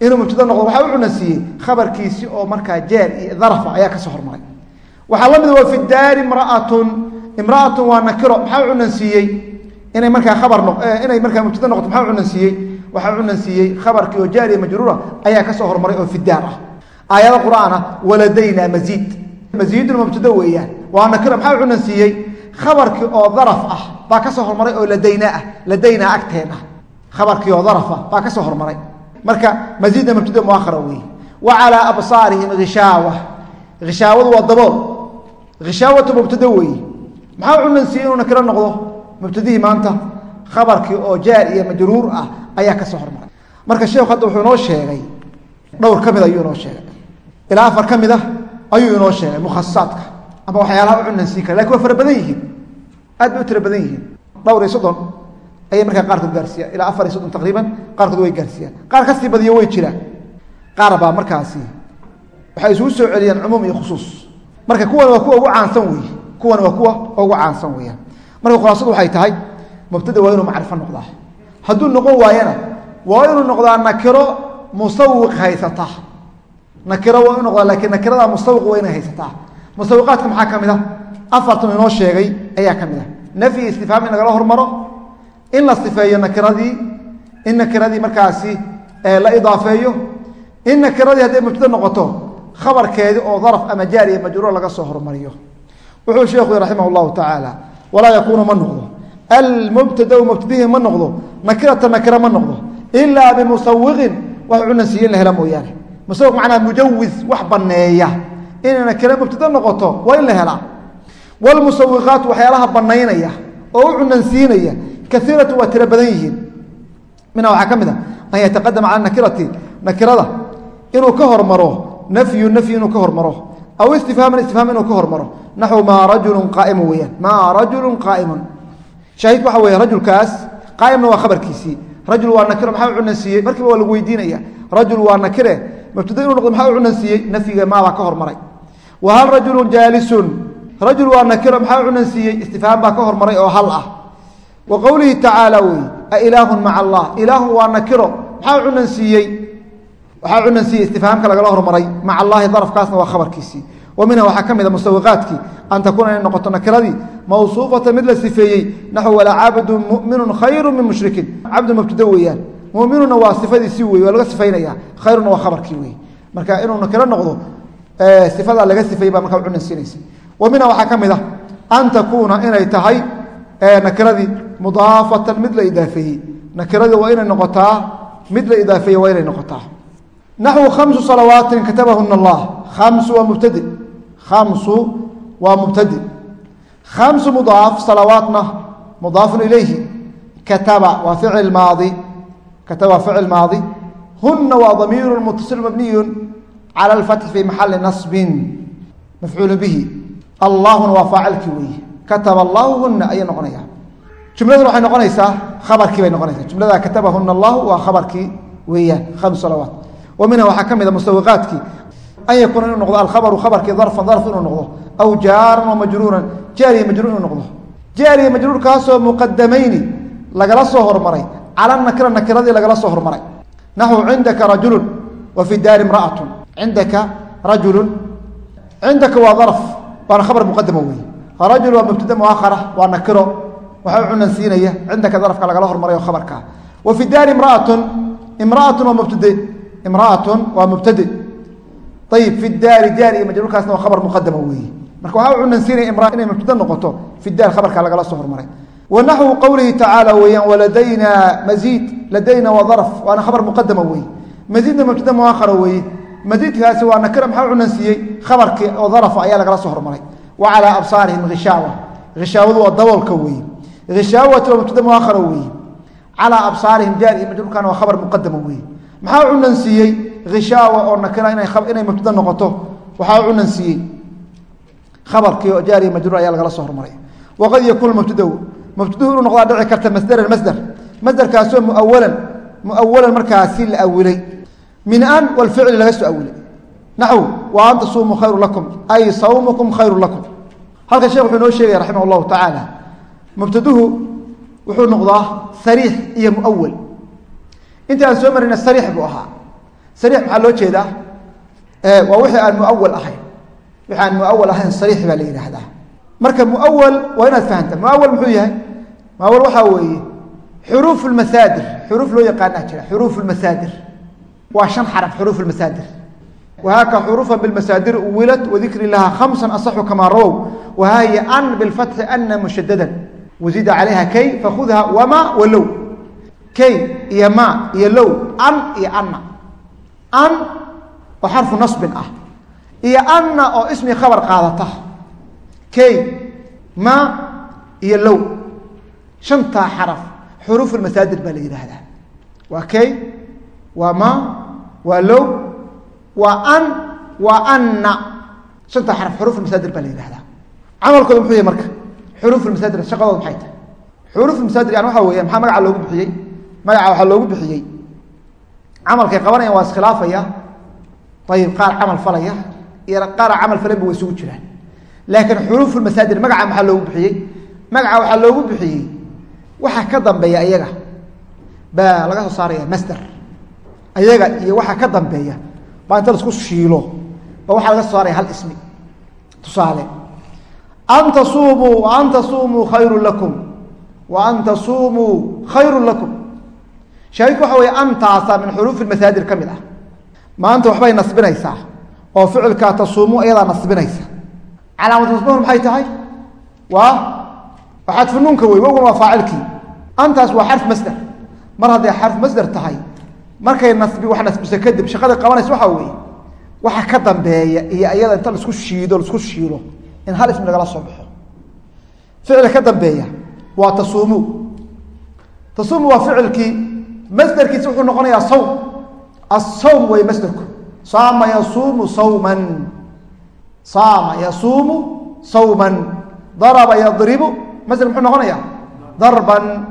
inuu mubtada noqdo waxaa u cunan siiyey khabarkiisi oo markaa jaar iyo darafa ayaa ka soo hormaray. Waxaa la mid wa fi daari imraatun imraatun waa nakiro maxaa u cunan siiyey inay markaa khabar no inay markaa mubtada noqoto maxaa u cunan siiyey waxaa u cunan siiyey khabarkii oo jaariya majruura ayaa ka soo hormaray oo fi daar ah. Aayado qur'aana waladayna maziid. Maziidun mubtada weeyaan waa nakiro maxaa u cunan siiyey khabarkii oo daraf ah baa ka soo hormaray oo ladayna ah ladayna agteen ah khabarkii oo daraf ah baa ka soo hormaray marka maziidna mubtada muakhara weeye wa calaa absaarihim gishaawa hishaawadu waa dabool. Hishaawatu mubtado weeye maxaa cunan siiyey inuu nakiro noqdo? Mubtadihii maanta khabarkii oo jaar iyo majruur ah ayaa ka soo hormaray. Marka sheekhu hadda wuxuu inoo sheegay dhowr ka mid ayuu inoo sheegay. Ilaa afar ka mid ah ayuu inoo sheegay mukhasasaadka ama waxyaalaha u cunan siin kara laakiin waa fara badan yihiin. Aad bay u tira badan yihiin. Dhowr iyo soddon ayay markaa qaarkood gaarsiiyaan ilaa afar iyo soddon taqriiban qaarkood way gaarsiiyaan. Qaar ka sii badiyo way jiraan. Qaar baa markaasi waxay isugu soo celiyaan cumuum iyo khusuus. Marka kuwan waa kuwa ugu caansan weeye. Kuwan waa kuwa ugu caansan weeyaan. Marka khulaasadu waxay tahay mubtada waa inuu macrifo noqdaa. Hadduu noqon waayana waa inuu noqdaa nakiro musawiq haysata. Nakiro waa inu noqdaa laakiin nakirada musawiq waa inay haysataa. Musawiqaadka maxaa ka mid a afartan inoo sheegay ayaa ka mid ah. Nafyi istifhaam in lagala hormaro in la sifeeyo nakiradii in nakiradii markaasi la idaafeeyo in nakiradii hadday mubtada noqoto khabarkeedii oo daraf ama jaar iyo majruur laga soo hormariyo. Wuxuu sheekhu raximah llahu tacaala walaa yakuunu ma noqdo. Almubtadau mubtadihii ma noqdo. Nakirata nakira ma noqdo. Ilaa bimusawiqin wax cunan siiye in la hela mooyaane. Musawiq macnaa mujawiz wax baneeya inay nakira mubtada noqoto waa in la helaa. Wlmusawiqaatu waxyaalaha banaynaya oo u cunan siinaya kaiiratu waa tiro badan yihiin minha waxaa ka mid a an yataqadama cala nakirati nakirada inuu ka hormaro nafyu nafyi inuu ka hormaro aw istifhaaman istifhaam inuu ka hormaro naxwu maa rajulu qaaimu weyaan maa rajulu qaaimun shaahidku waxa weeye rajulkaas qaaimna waa khabarkiisii rajul waa nakiro maxaa u cunan siiyey markiiba waa lagu weydiinaya rajul waa nakire mubtada inuu noqdo maxaa u cunansiiyey nafyiga maabaa ka hormaray wa hal rajulun jaalisun rajul waa nakiro maxaa u cunansiiyey istifhaam baa ka hormaray oo hal ah wa qowlihi tacaala wey ailaahun maca allah. Ilaahun waa nakiro. Maxaa cunansiiyey waxaa cunansiiyey istifhaamka lagala hormaray. Maca allahi darafkaasna waa khabarkiisii. Wa minha waxaa ka mid a musawiqaadkii an takuuna inay noqoto nakiradii. Mawsuufata mid la sifeeyey naxw walaa cabdun muminun khayru min mushrikin. Cabdu mabtudo weeyaan. Muminuna waa sifadiisi wey waa laga sifaynaya khayruna waa khabarkii wey marka inuu nakiro noqdo sifadaa laga sifeeyey baa markaa cunansiinaysa wa minha waxaa ka mid ah an takuuna inay tahay nakiradii mudaafatan mid la idaafeeyey nakiradii waa inay noqotaa mid la idaafeeye waa inay noqotaa. Naxwu khamsu salawaatin katabahuna allah. Khamsu waa mubtadi. Khamsu waa mubtadi. Khamsu mudaaf salawaatna mudaafun ilayhi. Kataba waa ficil maadi. Kataba ficil maadi. Huna waa damiiru mutasil mabniyu cala alfatxi fi maxali nasbin. Mafcuulu bihi. Allahuna waa faacilkii weeye kataba allahu huna ayay noqonaya. Jumladuna waxay noqonaysaa khabarkii bay noqonaysaa. Jumlada katabahuna allahu waa khabarkii weeyaan khamsu salawaat. Wa waxaa ka mid a musawiqaadkii an yakuuna inuu noqdo alkhabaru khabarkii darfan darf inuu noqdo. Aw jaaran wa majruuran jaariya majruur inuu noqdo. Jaariya majruurkaasoo muqadamayni lagala soo hormaray. Cala nakira nakiradii lagala soo hormaray. Naxwu cindaka rajulun wa fi daari imra'atun. Cindaka rajulun cindaka waa darf waana khabar muqadama weeye rajul waa mubtada muakhara waa nakiro. Waxaa u cunansiinaya cindaka darafka lagala hormaray oo khabarkaa wa fi daari imra'atun imra'atun waa mubtade. Imra'atun waa mubtade. Ayib fi daari daari iyo majruurkaasna waa khabar muqadama weeye marka waxaa u cunansiinaya imra inay mubtada noqoto fi daar khabarka lagala soo hormaray. Wa naxwu qowlihi tacaala weeyaan waladayna maziid ladayna waa darf waana khabar muqadama weeye maziidna mubtada muakhara weeye maziidkaasi waa nakira maxaa u cunansiiyey khabarkii oo darafa ayaa lagala soo hormaray wa calaa absaarihim hishaawa hishaawadu waa daboolka weeye hishaawatu waa mubtada muakhara weeye calaa absaarihim jaar iyo majruurkana waa khabar muqadama weeye maxaa cunansiiyey hishaawa oo nakira inay mubtada noqoto waxaa cunansiiyey khabarkii oo jaariya majruur ayaa lagala soo hormaray waqad yakuunu mubtadau mubtaduu inuu noqdaa dhici karta masdaran masder masderkaasoo muawalan muawalan markaasi la awilay min an walficli laga soo awilay naxw wa an tasuumuu khayru lakum ay sawmukum khayru lakum halkan shekh wuxuu inoo sheegaya raximah allahu tacaala mubtaduhu wuxuu noqdaa sariix iyo muawal inta aan soo marina sariix buu ahaa sariix maxaa loo jeedaa waa wixii aan muawal ahayn wixi aan muawal ahayn sariix baa la yidhaahdaa marka muawal waa inaad fahamta muawal muxuu yahay muawal waxaa weeye xuruuf lmasaadir xuruuf loo yaqaanaa jira xuruuf lmasaadir waa shan xaraf xuruuf lmasaadir wahaaka xuruufa bilmasaadir uwilat wadikri laha khamsa asaxu kamaa rawow wahahiya an bilfatxi ana mushadadan wazida calayha kay fakhudha wama walow kay iyo ma iyo low an iyo anna an oo xarfu nasbin ah iyo anna oo ismi khabar qaadata kay ma iyo low shantaa xaraf xuruuf masaadir baa la yidhaahdaa waa kay waa ma waa low waa an waa anna. Shantaa xaraf xuruuf masaadir baa la yidhahdaa camalkooda muxuu yahay marka? Xuruuf masaadir shaqadooda maxay tahay? Xuruuf masaadir yani waxa weya maxaa magaca loogu bixiyey? Magaca waxaa loogu bixiyey. Camalkay qabanayaan waa iskhilaafaya ayib qaar camal falaya. Iyo qaara camal falanba way isugu jiraan. Laakiin xuruuf masaadir magaca maxaa loogu bixiyey? Magaca waxaa loogu bixiyey waxa ka dambeeya ayaga baa laga soo saaraya masder ayaga iyo waxa ka dambeeya baa inta la isku shiilo ba waxaa laga saaraya hal ismi. Tusaale an tasuumuu an tasuumuu khayru lakum wa an tasuumuu khayru lakum. Shaahidku waxa wey antaasa min xuruufi masaadir ka mid ah. Maanta waxbay nasbinaysaa oo ficilkaa tasuumu iyadaa nasbinaysa calaamatu nasbahun maxay tahay? Waa xadfu nuunka wey wowgan waa faacilkii. Antaas waa xarf masder mar hadday xarf masder tahay markay nasbi wax nasbiso kadib shaqada qabanaysa waxaa weeye waxa ka dambeeya iyo iyada inta la isku shiido la isku shiilo in hal ismi lagala soo baxo. Ficilka ka dambeeya waa tasuumu. Tasuumu waa ficilkii masderkiisi wuxuu noqonayaa sawm asawm wey masderku saama yasuumu sawman. Saama yasuumu sawman. Daraba yadribu masder muxuu noqonayaa darban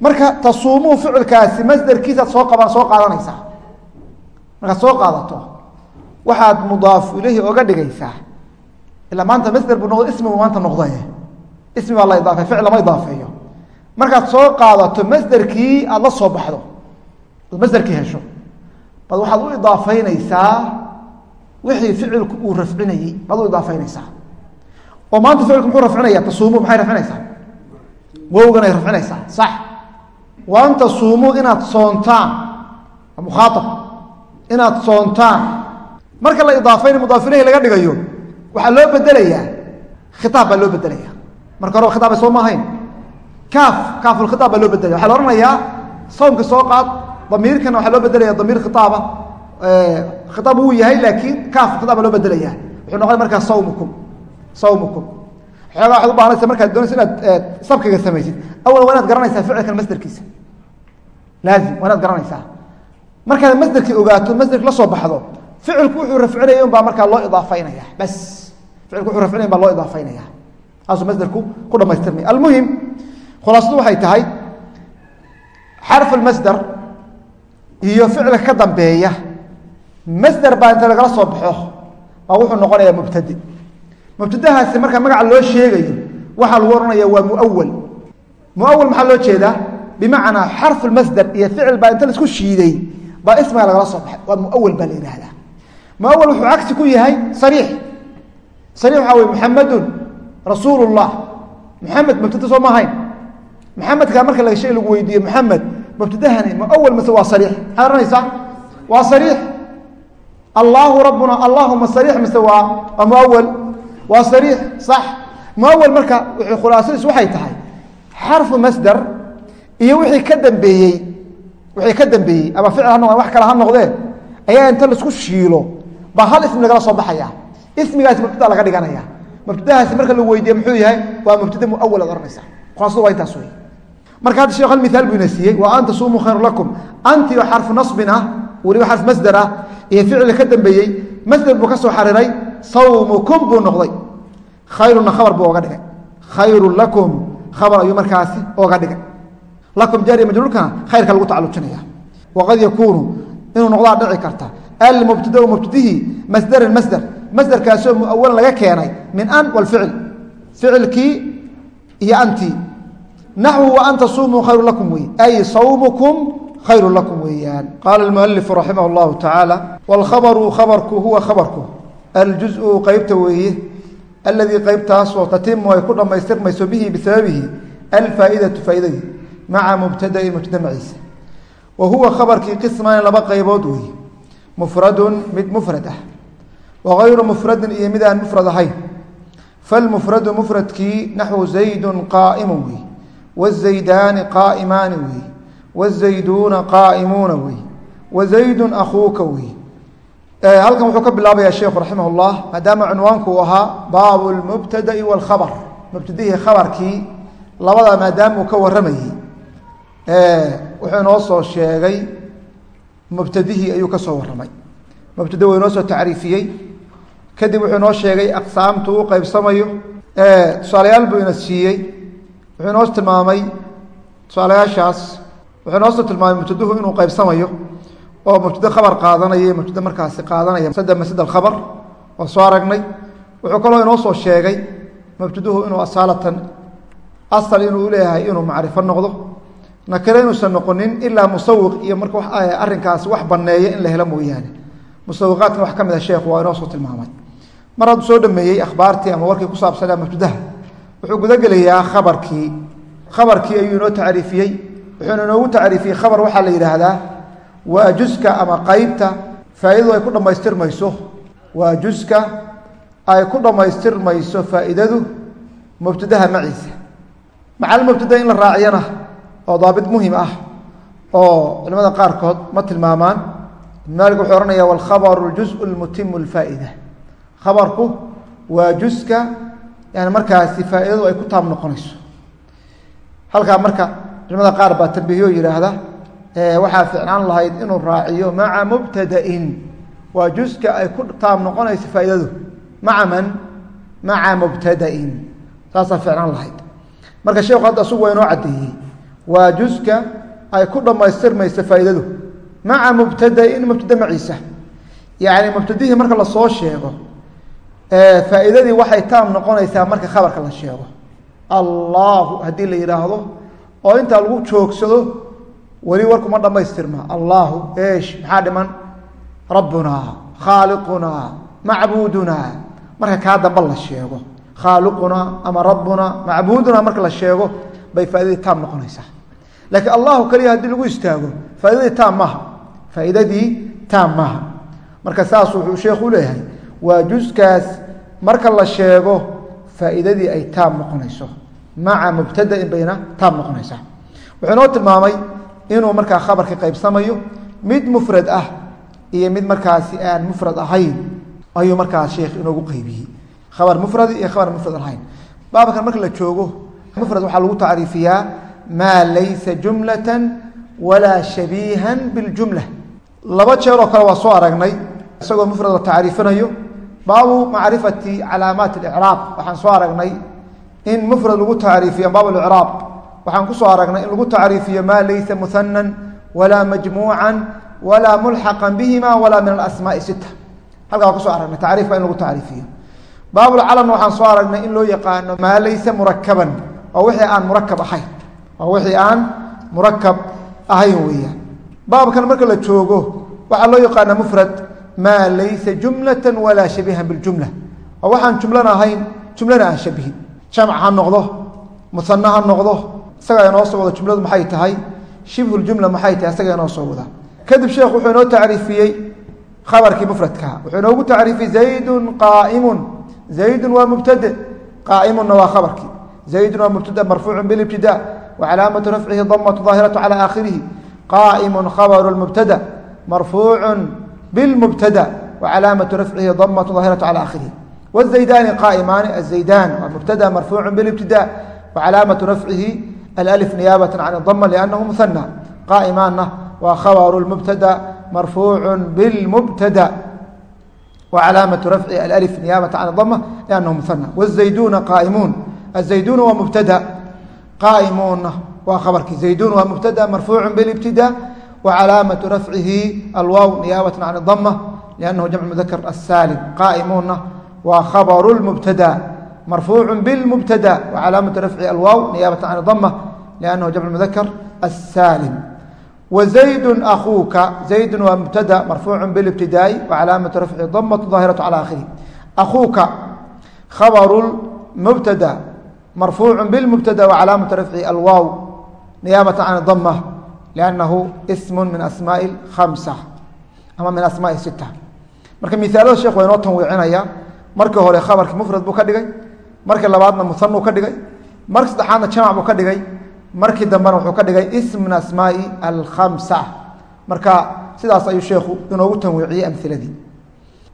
marka tasuumuu ficilkaasi masderkiisaad soo qaban soo qaadanaysaa markaad soo qaadato waxaad mudaaf ileyhi oga dhigaysaa. Ilaa maanta masder buu noqdo ismigu maanta noqdaye ismi baa la idaafay ficil lama idaafeeyo. Markaad soo qaadato masderkii aada la soo baxdo. Ad masderkii hesho. Baad waxaad u idaafeynaysaa wixii ficilku uu rafcinayey baad u idaafeynaysaa. Oo maanta ficilku muxuu rafcinaya tasuumu maxay rafcinaysaa? Wowganay rafcinaysaa. Sax wa an tasuumuu inaad soontaan. Mukhaaab inaad soontaan. Marka la idaafeyn mudaaf ilahi laga dhigayo waxaa loo bedelayaa. Khitaab baa loo bedelaya marka hore khitaab ay soo ma ahayn kaaf kaafulkhitaab baa loo bedelaya waxaa la ohanayaa soomka soo qaad damiirkana waxaa loo bedelaya damiir khitaaba. Khitaab wuu yahay laakiin kaaf khitaab baa loo bedelaya wuxuu noqonay markaa sawmukum. Sawmukum. Xoogaa waxaad u baahanaysa markaad doonaysa inaad sabkiga samaysid. Awal waa inaad garanaysaa ficilkan masderkiisa laazim waa inaad garanaysaa. Markaad masderkii ogaato masderki la soo baxdo ficilku wuxuu rafcinaya un baa markaa loo idaafeynaya bas ficilku wuxuu rafcinaya baa loo idaafeynaya saasuu masderku ku dhamaystirmaya almuhim khulaasadu waxay tahay xarf almasder iyo ficilka ka dambeeya masder baa inta lagala soo baxo baa wuxuu noqonayaa mubtadi. Mubtadahaasi marka magaca loo sheegayo waxaa lagu ohanaya waa muawal muawal maxaa loo jeedaa bimacnaa xarfu lmasder iyo ficil baa inta la isku shiiday baa ismiga lagala soo baxay waa muawal baa la yihahdaa muawal wuxuu cagsi ku yahay sariix sariix waxaa wey muxamedun rasuul llah muxamed mubtada soo ma ahayn muxamedka marka la shay lagu weydiiye muxamed mubtadahani muawal mase waa sariix maxaad ohanaysaa waa sariix allaahu rabbuna allahuma sariix mise waa waa muawal waa sariix sax muawal marka wuxuu khulaasadiis waxay masder iyo wixii ka dambeeyey wixii ka dambeeyey ama ficil ha noqdeen wax kale ha noqdeen ayaa inta la isku shiilo baa hal ismi lagala soo baxaya. Ismigaasi mubtada laga dhiganaya. Mubtadahaasi marka lagu weydiiye muxuu yahay waa mubtada muawal ad ohanaysa khulaasadu waa intaas wey marka hadda sheekh hal mihaal buu ina siiyey wa an tasuumuu khayru lakum. Anti oo xarfu nasbin ah weliba xarf masder ah iyo ficil ka dambeeyey masder buu ka soo xariray sawmukum buu noqday. Khayruna khabar buu oga dhigay. Khayrun lakum khabar ayuu markaasi oga dhigay lakum jaari majruurkana khayrka lagu tacalujinaya. Waqad yakuunu inuu noqdaa dhici karta. Almubtadau mubtadihii masderan masder masderkaasoo muawalan laga keenay min an walficil ficilkii iyo antii naxwu wa an tasuumuu khayru lakum wey ay sawmukum khayru lakum weeyaan. Qaala almualifu raximah llahu tacaala wاlkhabaru khabarku huwa khabarku. Aljuزu qeybta weeye aladii qeybtaasoo tatimu ay ku dhammaystirmayso bihi bisababihi alfaaidatu faaidadii maca mubtadain mubtada maciisa wa huwa khabarkii qismaani laba qeybood weeye mufradun mid mufrad ah. Wa gayru mufradin iyo mid aan mufrad ahayn. Falmufradu mufradkii naxwu zaydun qaa'imu wey wazaydaani qaa'imaani wey wazayduuna qaa'imuuna wey wazaydun akhuuka wey halkan wuxuu ka bilaabaya sheikhu raximah llah maadaama cunwaanku uu ahaa baabu lmubtadai wاlkhabr mubtadihii khabarkii labada maadaama ka waramayey wuxuu inoo soo sheegay mubtadihii ayuu ka soo waramay mubtada wuu inoo soo tacriifiyey. Kadib wuxuu inoo sheegay aqsaamtu u qeybsamayo tusaalayaal buu ina siiyey. Wuxuu inoo tilmaamay tusaalayaashaas. Wuxuu inoo soo tilmaamay mubtaduhu inuu qeybsamayo oo mubtado khabar qaadanaya mubtado markaasi qaadanaya masada masad alkhabar waa soo aragnay. Wuxuu kaloo inoo soo sheegay mubtaduhu inuu asaalatan asal inuu leeyahay inuu macrifo noqdo nakire inuusan noqonin ilaa musawiq iyo marka arrinkaasi wax baneeya in la helo mooyaane. Musawiqaadkan wax ka mid a sheekhu waa inoo soo tilmaamay. Mar hadduu soo dhameeyey akhbaartii ama warkii ku saabsanaa mubtadaha wuxuu gudagelayaa khabarkii. Khabarkii ayuu inoo tacriifiyey. Wuxuuna inoogu tacriifiyey khabar waxaa la yidhaahdaa waa juska ama qeybta faaidadu ay ku dhammaystirmayso. Waa juska ay ku dhammaystirmayso faa'iidadu mubtadaha maciisa. Macal mubtada in la raaciyana oo daabit muhiim ah oo culimada qaarkood ma tilmaamaan. Ibn maalik wuxuu ohanaya walkhabaru juزء lmutimu lfaa'ida khabarku waa juska yani markaasi faa'iidadu ay ku taab noqonayso. Halkaa marka culimada qaar baa tambihiyo yidhaahda waxaa ficnaan lahayd inuu raaciyo maca mubtadain. Waa juska ay ku taab noqonayso faa'iidadu. Maca man? Maca mubtadain. Saasaa ficnaan lahayd. Marka sheekhu hadda asugu waa inoo caddeeyey waa juska ay ku dhammaystirmayso faa'iidadu maca mubtadain mubtada maciisa. Yani mubtadihii marka la soo sheego faa'iidadii waxay taam noqonaysaa marka khabarka la sheego. Allahu haddii la yidhaahdo oo intaa lagu joogsado weli warkuma dhamaystirma allahu esh maxaa dhiman? Rabbunaa khaaliqunaa macbuudunaa marka kaa damba la sheego. Khaaliqunaa ama rabbunaa macbuudunaa marka la sheego bay faaidadii taam noqonaysaa laakiin allahu kaliya haddii lagu istaago faaidadii taam maaha. Faa'iidadii taam maaha. Marka saas wuxuu sheekhu leeyahay waa juskaas marka la sheego faa'iidadii ay taam noqonayso. Maca mubtadain bayna taam noqonaysaa wuxuu inoo tilmaamay inuu markaa khabarka qaybsamayo mid mufrad ah iyo mid markaasi aan mufrad ahayn ayuu markaa sheekh inoogu qaybiyey. Khabar mufrad iyo khabar mufrad ahayn baabkan marka la joogo mufrad waxaa lagu tacriifiyaa maa laysa jumlata walaa shabiihan biاljumla laba jeer oo kale waa soo aragnay isagoo mufrad la tacriifinayo baabu macrifati calaamaat اlicraab waxaan soo aragnay in mufrad lagu tacriifiyo baab icraab waxaan ku soo aragnay in lagu tacriifiyo maa laysa muhanan walaa majmuuca walaa mulxaqa bihima walaa min alasmaai sita halkaa waa kuso aragnay tacriifka in lagu tacriifiyo. Baabulcalamna waxaan soo aragnay in loo yaqaano maa laysa murakaban waa wixii aan murakab ahayn waa wixii aan murakab ahayn weeyaan. Baabkan marka la joogo waxaa loo yaqaana mufrad maa laysa jumlata walaa shabihan biljumla waa waxaan jumlana ahayn jumlana aan shabihin. Jamc ha noqdo musana ha noqdo isagaa inoo soo wada jumladu maxay tahay? Shibhuljumla maxay tahay? Isagaa inoo soo wada. Kadib sheekh wuxuu inoo tacriifiyey khabarkii mufradka. Wuxuu inoogu tacriifiyey zaydun qaa'imun zaydun waa mubtade. Qaa'imunna waa khabarkii. Zaydun waa mubtada marfuucu bilibtida wa calaamatu rafcihi damatu daahiratu cala aakhirihi qaa'imun khabaru lmubtada marfuucun bilmubtada wa calaamatu rafcihi damatu daahiratu cala aakhirihi wazaydaani qaa'imaani azaydan waa mubtada marfuucu bilibtida wa calaamatu rafcihi alif niyaabata can dama liannahu muhana qaa'imaanna waa khabaru lmubtada marfuucu bilmubtada وcلاaمة رفع الألف نياaبة عن الضمة لأنه مثنى والزaيدون قائمون الزaيدون waa مبتدأ qaaimuuna waa khabarkii zaydun waa mubtada marfuucu bilibtida wa calaamatu rafcihi alwaaw niyaabatan can dama liannahu jamcu mudakar asaalim qaaimuuna waa khabaru lmubtada marfuucu bilmubtada wa calaamatu rafcihi alwaaw niyaabatan can dama liannahu jamcu mudakar asaalim wزaydu akuuka zaydu waa mubtada marfuucu bilibtidaai wacalaamatu rafci damatu aahiratu calى akhirih akuuka khabaru mubtada مرفوع بالمبتدأ وعلاaمة رفع الواو نياaبة عن الضمة لأنه اسم من أسماء الخمسة ama min أسmاء ستة marka miثaalada sheekh waa inoo tanwiicinaya markii hore khabarki mfrad buu ka dhigay markii labaadna musanuu ka dhigay marki saddexaadna jamc buu ka dhigay markii dambena wuxuu ka dhigay ism min asmaai alkhamsa marka sidaas ayuu sheekhu inoogu tanwiiciyey amiladii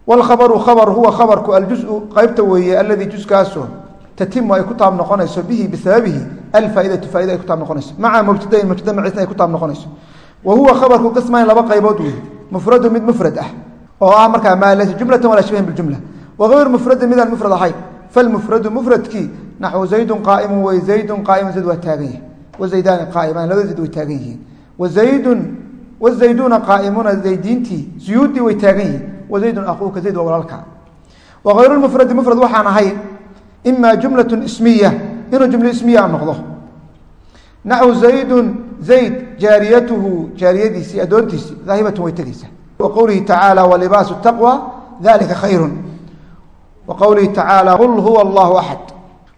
wlkhabaru khabar huwa khabarku aljuزu qeybta weeye aladii juskaasoo tatimu ay ku taab noqonayso bihi bisababihi alfaaidatu faaida ay ku taab noqonayso. Maca mubtadain mubtada maciisna ay ku taab noqonayso. Wa huwa khabarku qismayn laba qaybood wey mufradu mid mufrad ah oo ah markaa maa laysa jumlata walaa shabihan biljumla wagayru mufradin midaan mufrad ahayn. Falmufradu mufradkii naxwu zaydun qaa'imu wey zaydun qaa'imun zayd waa taagan yahay. Wazaydaani qaaimaan labada zayd way taagan yihiin. Wazaydun wazayduuna qaaimuuna zaydiintii zuyuuddii way taagan yihiin. Wazaydun aquuka zayd waa walaalka. Wagayru mufradi mufrad waxaan ahayn ima jumla ismiya inuu jumla ismiya noqdo naxw zaydun zayd jaariyatuhu jaariyadiisii addoontiisii daahibatu way tegeysaa wa qowlihi tacaala walibaasu taqwa dalika khayrun wa qowlihi tacaala qul huwa allahu axad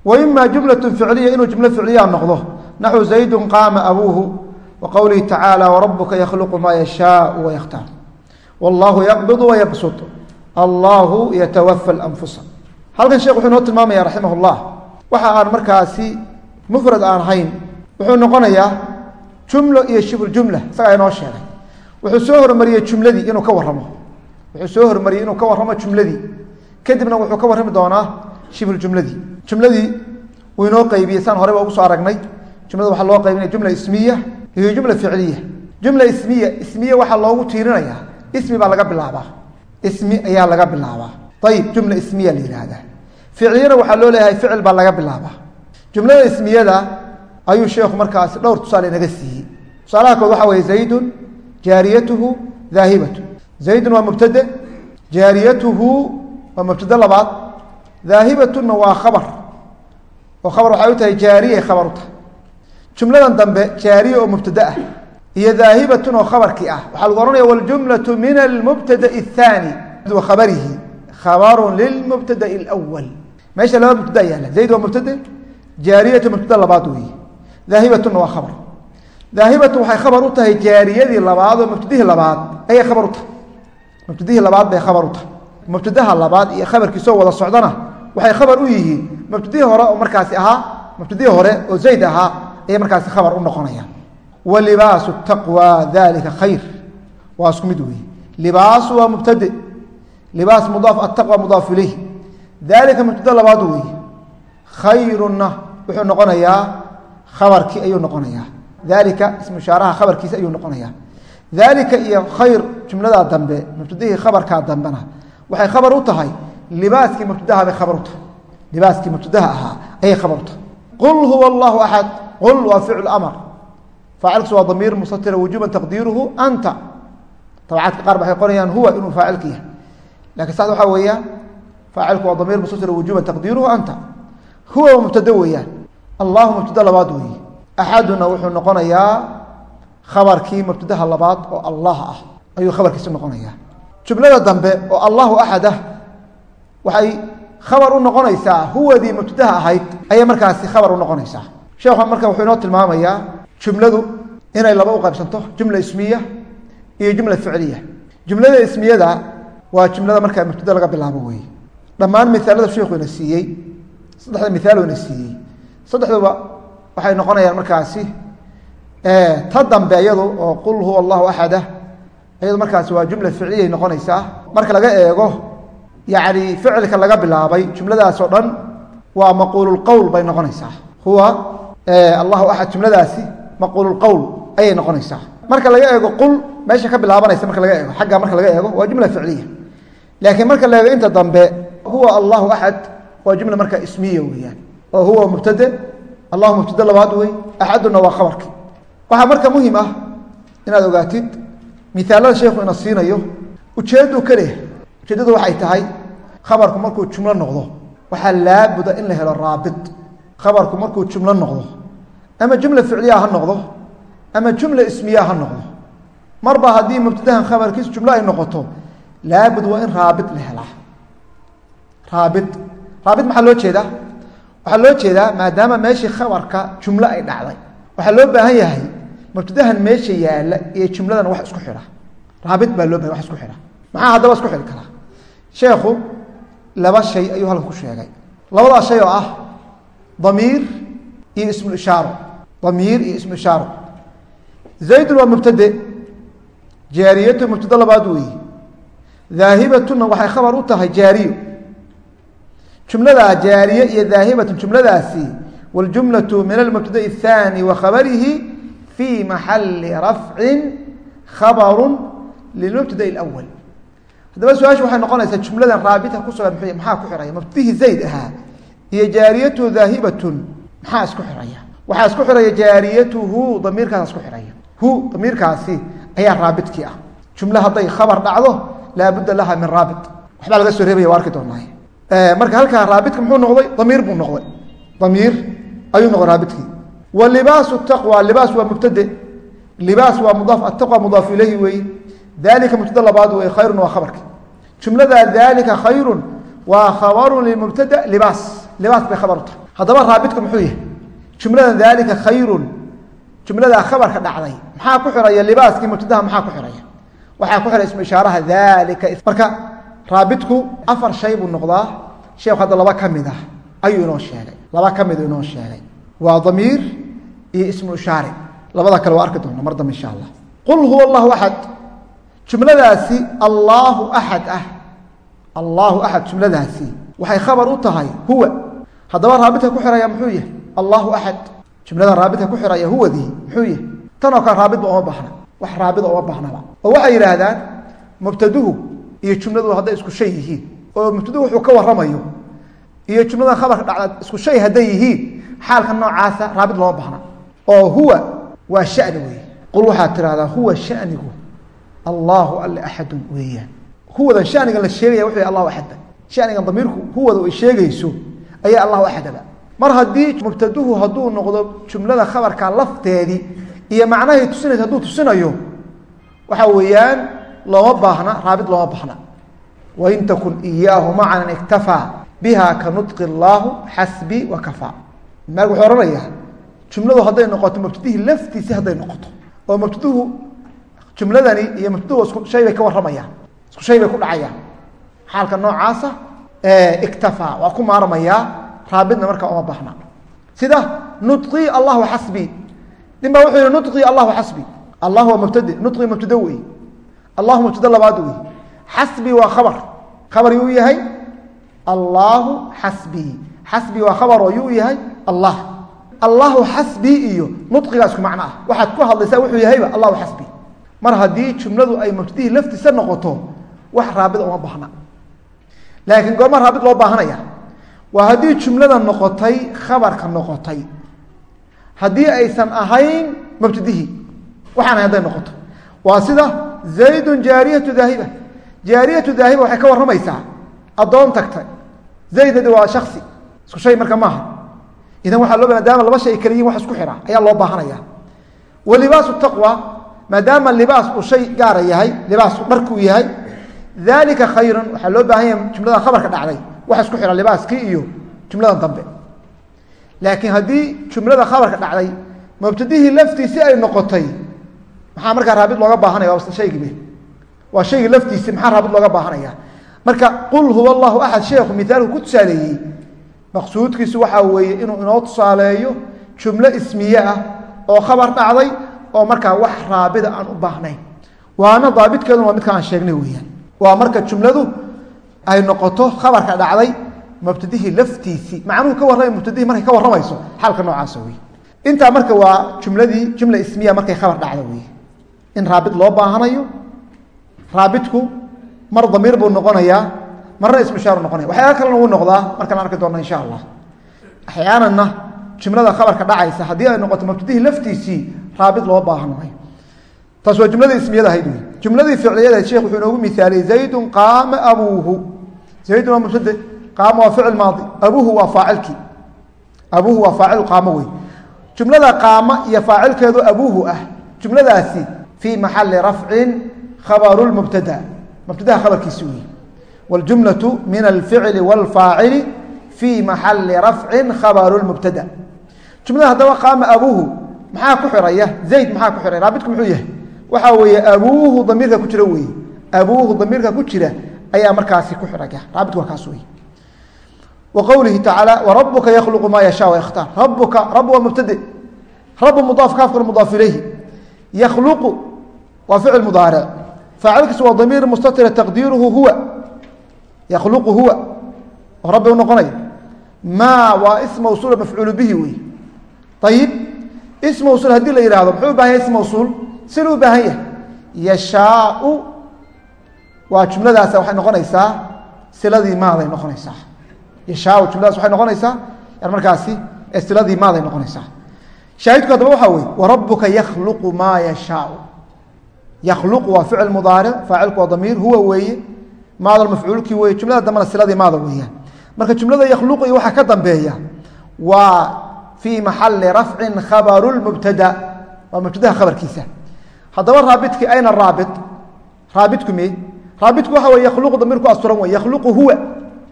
wa ima jumlatu ficliya inuu jumlo ficliya noqdo naxw zaydun qaama abuuhu wa tacaala warabuka yakhluqu maa yashaau wayakhtaar wallahu yaqbidu wayabsut allahu yatawafa lanfusa halkan sheekh wuxuu inoo tilmaamaya raximah اllah waxa aan markaasi mufrad aan ahayn wuxuu noqonayaa jumlo iyo shibljumla isagaa inoo sheegay. Wuxuu soo hormariyey jumladii inuu ka waramo wuxuu soo hormariyey inuu ka waramo jumladii. Kadibna wuxuu ka warrami doonaa shibljumladii jumladii. Wuu inoo qeybiyey saan horeyba ugu soo aragnay. Jumlada waxaa loo qaybinaya jumla ismiya iyo jumla ficliya. Jumla ismiya ismiya waxaa loogu tiirinayaa. Ismi baa laga bilaabaa. Ismi ayaa laga bilaabaa ayib jumla ismiya la yihahdaa ficliyana waxaa loo leeyahay ficil baa laga bilaabaa jumlada ismiyada ayuu sheekhu markaasi dhowr tusaale inaga siiyey. Tusaalaha kood waxa weye zaydun jaariyatuhu daahibatu zaydun waa mubtade jaariyatuhu waa mubtade labaad daahibatuna waa khabar. Oo khabar waxay u tahay jaariya khabar u tahay. Jumladan dambe jaariya oo mubtade ah iyo daahibatun oo khabarkii ah. Waxaa lagu ohanaya waljumlatu min almubtada الthani wa khabarihi khabaru lilmubtada اlأwal meesha laba mubtada yaalla zayd waa mubtade jaariyatu mubtada labaad weeye daahibatuna waa khabar daahibatu waxay khabar u tahay jaariyadii labaad oo mubtadihii labaad ayay khabar u tahay mubtadihii labaad bay khabar u tahay mubtadaha labaad iyo khabarkiisoo wada socdana waxay khabar u yihiin mubtadihii hore oo markaasi ahaa mubtadihii hore oo zayd ahaa ayay markaasi khabar u noqonayaan libaas mudaaf ataqwa mudaaf ilayh. Dalika mubtade labaad weeye khayruna wuxuu noqonayaa khabarkii ayuu noqonayaa. Dalika ismushaaraha khabarkiisa ayuu noqonayaa. Dalika iyo khayr jumladaa dambe mubtadihii khabarkaa dambena waxay khabar u tahay libaaskii mubtadaha bay khabar u tahay. Libaaskii mubtadaha ahaa ayay khabar u tahay. Qul huwa allahu axad qul waa ficlu amr faacilkiisu waa damiir mustatira wujuban taqdiiruhu anta. Tabacaadka qaar waxay qorayaan huwa inuu faacilka yahay laakiin saxda waxaa weeyaan faacilku waa damiir mustatira wujuban taqdiiruhu anta. Huwa waa mubtade weeyaan. Allahu mubtade labaad weeye axaduna wuxuu noqonayaa khabarkii mubtadaha labaad oo allah ah. Ayuu khabarkiisi noqonayaa. Jumlada dambe oo allahu axad ah waxay khabar u noqonaysaa huwadii mubtadaha ahayd ayay markaasi khabar u noqonaysaa. Sheekhu marka wuxuu inoo tilmaamayaa jumladu inay laba u qaybsanto jumla ismiya iyo jumla ficliya. Jumlada ismiyada waa jumlada markaa mubtada laga bilaabo weeye dhammaan miaalada sheikhu ina siiyey saddexda miaal ina siiyey. Saddexduba waxay noqonayaan markaasi ta dambe iyadu oo qul huwa allahu axadah iyadu markaasi waa jumla ficliyay noqonaysaa. Marka laga eego yani ficilka laga bilaabay jumladaas oo dhan waa maquululqowl bay noqonaysaa. Huwa allahu axad jumladaasi maquululqowl ayay noqonaysaa. Marka laga eego qul meesha ka bilaabanaysa marka laga eego xagga marka laga eego waa jumla ficliya laakiin marka la eego inta dambe huwa allahu axad waa jumla marka ismiya weeyaan. Oo huwa mubtade allahu mubtade labaad wey axaduna waa khabarki waxaa marka muhiim ah inaad ogaatid miaalada sheikhu ina siinayo ujeedduu ka leh ujeeddadu waxay tahay khabarku markuu jumlo noqdo waxaa laabuda in la helo raabit khabarku markuu jumlo noqdo ama jumla ficliya ha noqdo ama jumla ismiya ha noqdo. Marba haddii mubtadahan khabarkiisu jumlo ay noqoto laabud waa in raabit la helaa. Raabit raabit maxaa loo jeedaa? Waxaa loo jeedaa maadaama meeshii khabarka jumlo ay dhacday. Waxaa loo baahan yahay mubtadahan meesha yaalla iyo jumladan wax isku xidha. Raabit baa loo bahay wax isku xidha. Maxaa haddaba isku xidhi karaa? Sheekhu laba shay ayuu halkan ku sheegay. Labadaa shay oo ah damiir iyo ismu ishaaro. Damiir iyo ismu ishaaro. Zaydun waa mubtade. Jaariyatu mubtade labaad weeye daahibatuna waxay khabar u tahay jaariyo jumladaa jaariye iyo daahibatun jumladaasi waljumlatu min almubtada'i athani wa khabarihi fii maxali rafcin khabaru lilmubtada'i alawal haddaba su'aasha waxay noqonaysaa jumladan raabita ku sugan maxaa ku xiraya? Mubtadihii zayd ahaa. Iyo jaariyatu daahibatun maxaa isku xiraya? Waxaa isku xiraya jaariyatuhu damiirkaasa isku xiraya. Hu damiirkaasi ayaa raabidkii ah. Jumlo hadday khabar dhacdo laabudda laha min raabit. Waxbaa laga soo reebaya waa arki doonaaye marka halkaa raabidka muxuu noqday? Damiir buu noqday. Damiir ayuu noqday raabidkii wa libaasu taqwa libaas waa mubtade. Libaas waa mudaaf ataqwa mudaaf ilayhi weeye dalika mubtada labaad wey khayrun waa khabarki. Jumlada dalika khayrun waa khabarun limubtada libaas. Libaas bay khabar u tahay. Haddaba raabidku muxuu yahay? Jumlada dalika khayrun jumladaa khabarka dhacday. Maxaa ku xiraya libaaskii mubtadaha maxaa ku xiraya waxaa ku xiray ismu ishaaraha dalika marka raabitku afar shay buu noqdaa. Sheekhu hadda laba ka mid ah ayuu inoo sheegay. Laba ka mid inoo sheegay. Waa damiir iyo ismu ishaare labada kale waa arki doona mar dambe insha allah qul huwa allahu axad jumladaasi allaahu axad ah. Allaahu axad jumladaasi. Waxay khabar u tahay huwa. Haddaba raabidka ku xiraya muxuu yahay? Allaahu axad jumladan raabidka ku xiraya huwadii muxuu yahay? Tanoo kale raabidba oma baahna wax raabida oma baahnaba oo waxay yidhaahdaan mubtaduhu iyo jumladu hadday isku shay yihiin. Oo mubtaduhu wuxuu ka waramayo iyo jumladan khabarka dhacda isku shay hadday yihiin xaalka noocaasa raabid looma baahna oo huwa waa shani wey qul waxaad tidhahdaa huwa shanigu allahu alle axadun weeyaan. Huwadan shanigan la sheegaya wuxuu allahu axada shanigan damiirku huwada ay sheegayso ayaa allahu axadaba. Mar haddii mubtaduhu hadduu noqdo jumlada khabarka lafteedii iyo macnahay tusinaysa hadduu tusinayo waxa weeyaan looma baahna raabit looma baahna. Wain takun iyaahu macanan iktafaa biha ka nudqi allaahu xasbi wa kafaa maag wuxuu ohanayaa jumladu hadday noqoto mubtadihii laftiisi hadday noqoto oo mubtaduhu jumladani iyo mubtaduhu isku shay bay ka warramayaan isku shay bay ku dhacayaan. Xaalka noocaasa iktafaa waa ku maarmayaa raabitna markaa uma baahna. Sida nudqii allahu xasbi nin baa wuxuu yihi nudqii allahu xasbi. Allah waa mubtade nudqii mubtado wey allahu mubtado labaad wey xasbi waa khabar. Khabar yuu yahay? Allahu xasbii xasbi waa khabar oo yuu yahay? Allah. Allahu xasbii iyo nudqigaa isku macno ah. Waxaad ku hadlaysaa wuxuu yahayba allahu xasbi. Mar haddii jumladu ay mubtadihii laftiisa noqoto wax raabit uma baahna. Laakiin goorma raabit loo baahanaya waa haddii jumlada noqotay khabarka noqotay haddii aysan ahayn mubtadihii waxaan hadday noqoto. Waa sida zaydun jaariyatu daahiba. Jaariyatu daahiba waxay ka warramaysaa addoon tagtay. Zaydadi waa shaksi isku shay marka maaha. Idan waxaa loo maadaama laba shay ay kala yihiin wax isku xidha. Ayaa loo baahanaya wa libaasu taqwa maadaama libaas uu shay gaara yahay libaas dharkuu yahay dalika khayrun waxaa loo baahan yahay jumlada khabarka dhacday. Wax isku xidha libaaskii iyo jumladan dambe laakiin haddii jumlada khabarka dhacday mubtadihii laftiisi ay noqotay maxaa markaa raabit looga baahanaya? Waa shaygiibe waa shaygii laftiisi maxaa raabit looga baahanaya? Marka qul huwa allahu axad sheekhu mithaalku ku tusaaleeyey maqsuudkiisu waxaa weeye inuu inoo tusaaleeyo jumlo ismiye ah oo khabar dhacday oo markaa wax raabida aan u baahnayn. Waana daabitkeeduna waa midka aan sheegnay weeyaan. Waa marka jumladu ay noqoto khabarka dhacday mubtadihii laftiisii macnuhu ka warramay mubtadihii markay ka warramayso xaalka noocaasa wey intaa marka waa jumladii jumla ismiya markay khabar dhacda wey in raabit loo baahanayo raabitku mar damiir buu noqonayaa marna ismushaaru noqonaya. Waxyaala kalena wuu noqdaa markaan arki doona insha allah. Axyaananna jumlada khabarka dhacaysa haddii ay noqoto mubtadihii laftiisii raabit loo baahan taas waa jumladii ismiyada ahayd wey jumladii ficliyada sheekh wuxuu inoogu mihaaliyey zaydun qaama abuuhu. Zaydun waa mubtade qaama waa ficil maadi abuuhu waa faacilkii abuuhu waa faacil qaamo wey jumlada qaama iyo faacilkeedu abuuhu ah jumladaasi fii maxali rafcin khabaru mubtada mubtadaha khabarkiisi wey wاljumlaة min alficli wاlfaacili fii maxali rafcin khabaru mubtada jumlada haddaba qaama abuuhu maxaa ku xiraya zayd maxaa ku xiraya raabitku muxuu yahay waxaa weeye abuuhu damiirka ku jira weeye abuuhu damiirka ku jira ayaa markaasi ku xiraya raabitku waa kaas wey wa qowlihi tacaala warabuka yakhluqu maa yashaa wayakhtaar rabuka rab waa mubtade rabu mudaaf kaafkuna mudaaf ilayhi yakhluqu waa ficil mudaaric faacilkiisu waa damiir mustatira taqdiiruhu huwa yakhluqu huwa oo rabbi u noqonaya maa waa ism mawsuula mafcuulu bihi wey ayib ism mawsuul haddii la yihahdo muxuu u baahan yahay ism mawsuul sil u baahan yahay yashaau waa jumladaas waxay noqonaysaa siladii maaday noqonaysaa yashaau jumladaas waxay noqonaysaa yan markaasi siladii maaday noqonaysaa. Shaahidku haddaba waxaa weye warabuka yakhluqu maa yashaau. Yakhluqu waa ficil mudaaric faacilku waa damiir huwa weeye maada mafcuulkii weye jumlada dambena siladii maada weeyaan. Marka jumlada yakhluqu iyo waxaa ka dambeeya waa fii maxali rafcin khabaru mubtada waa mubtadaha khabarkiisa. Haddaba raabitki ayna raabit raabitku me raabitku waxa wey yakhluqu damiirku asturan wey yakhluqu huwa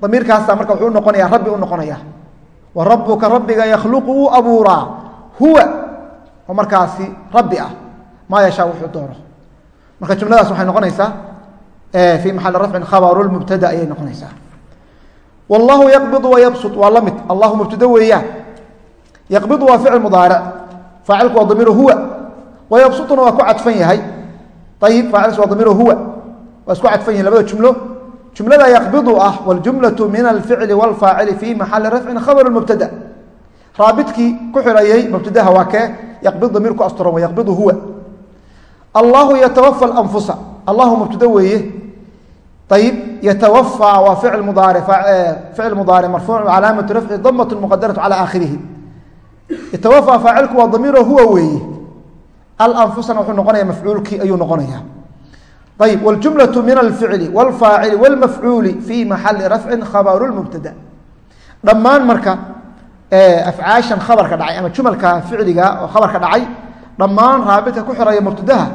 damiirkaasa marka wuxuu unoqonaya rabbi u noqonaya wa rabuka rabbiga yakhluqu uu abuuraa. Huwa. Oo markaasi rabbi ah. Maa yashaa wuxuu doono marka jumladaas waxay noqonaysaa fii maxali rafcin khabaru mubtada ayay noqonaysaa. Wallahu yaqbidu wayabsut waa la allahu mubtado weeyaan. Yaqbidu waa ficil mudaaric faacilku waa damiiru huwa. Wayabsutuna waa ku cadfan yahay. Ayib faacilkiis waa damiiru huwa. Waa isku cadfan yihiin labada jumlo jumlada yaqbidu ah waljumlatu min alficli wاlfaacili fii maxali rafcin khabaru mubtada. Raabidkii ku xirayay mubtadaha waa kee? Yaqbid damiir ku asturan yaqbidu huwa. Allahu yatawafa anfusa. Allahu mubtada weeye. Ayib yatawafaa waa ficil mudaaric ficil mudaaric marfuuc calaamatu rafci damat muqadaratu cala aakhirihi. Yatawafaa faacilku waa damiiro huwa weeye. Alanfusana wuxuu noqonaya mafcuulkii ayuu noqonaya ayib wاljumlaة min alficli wاlfaacili wاlmafcuuli fi maxali rafci khabaru lmubtada dhammaan marka afcaashan khabarka dhacay ama jumalka ficliga oo khabarka dhacay dhammaan raabidka ku xiraya mubtadaha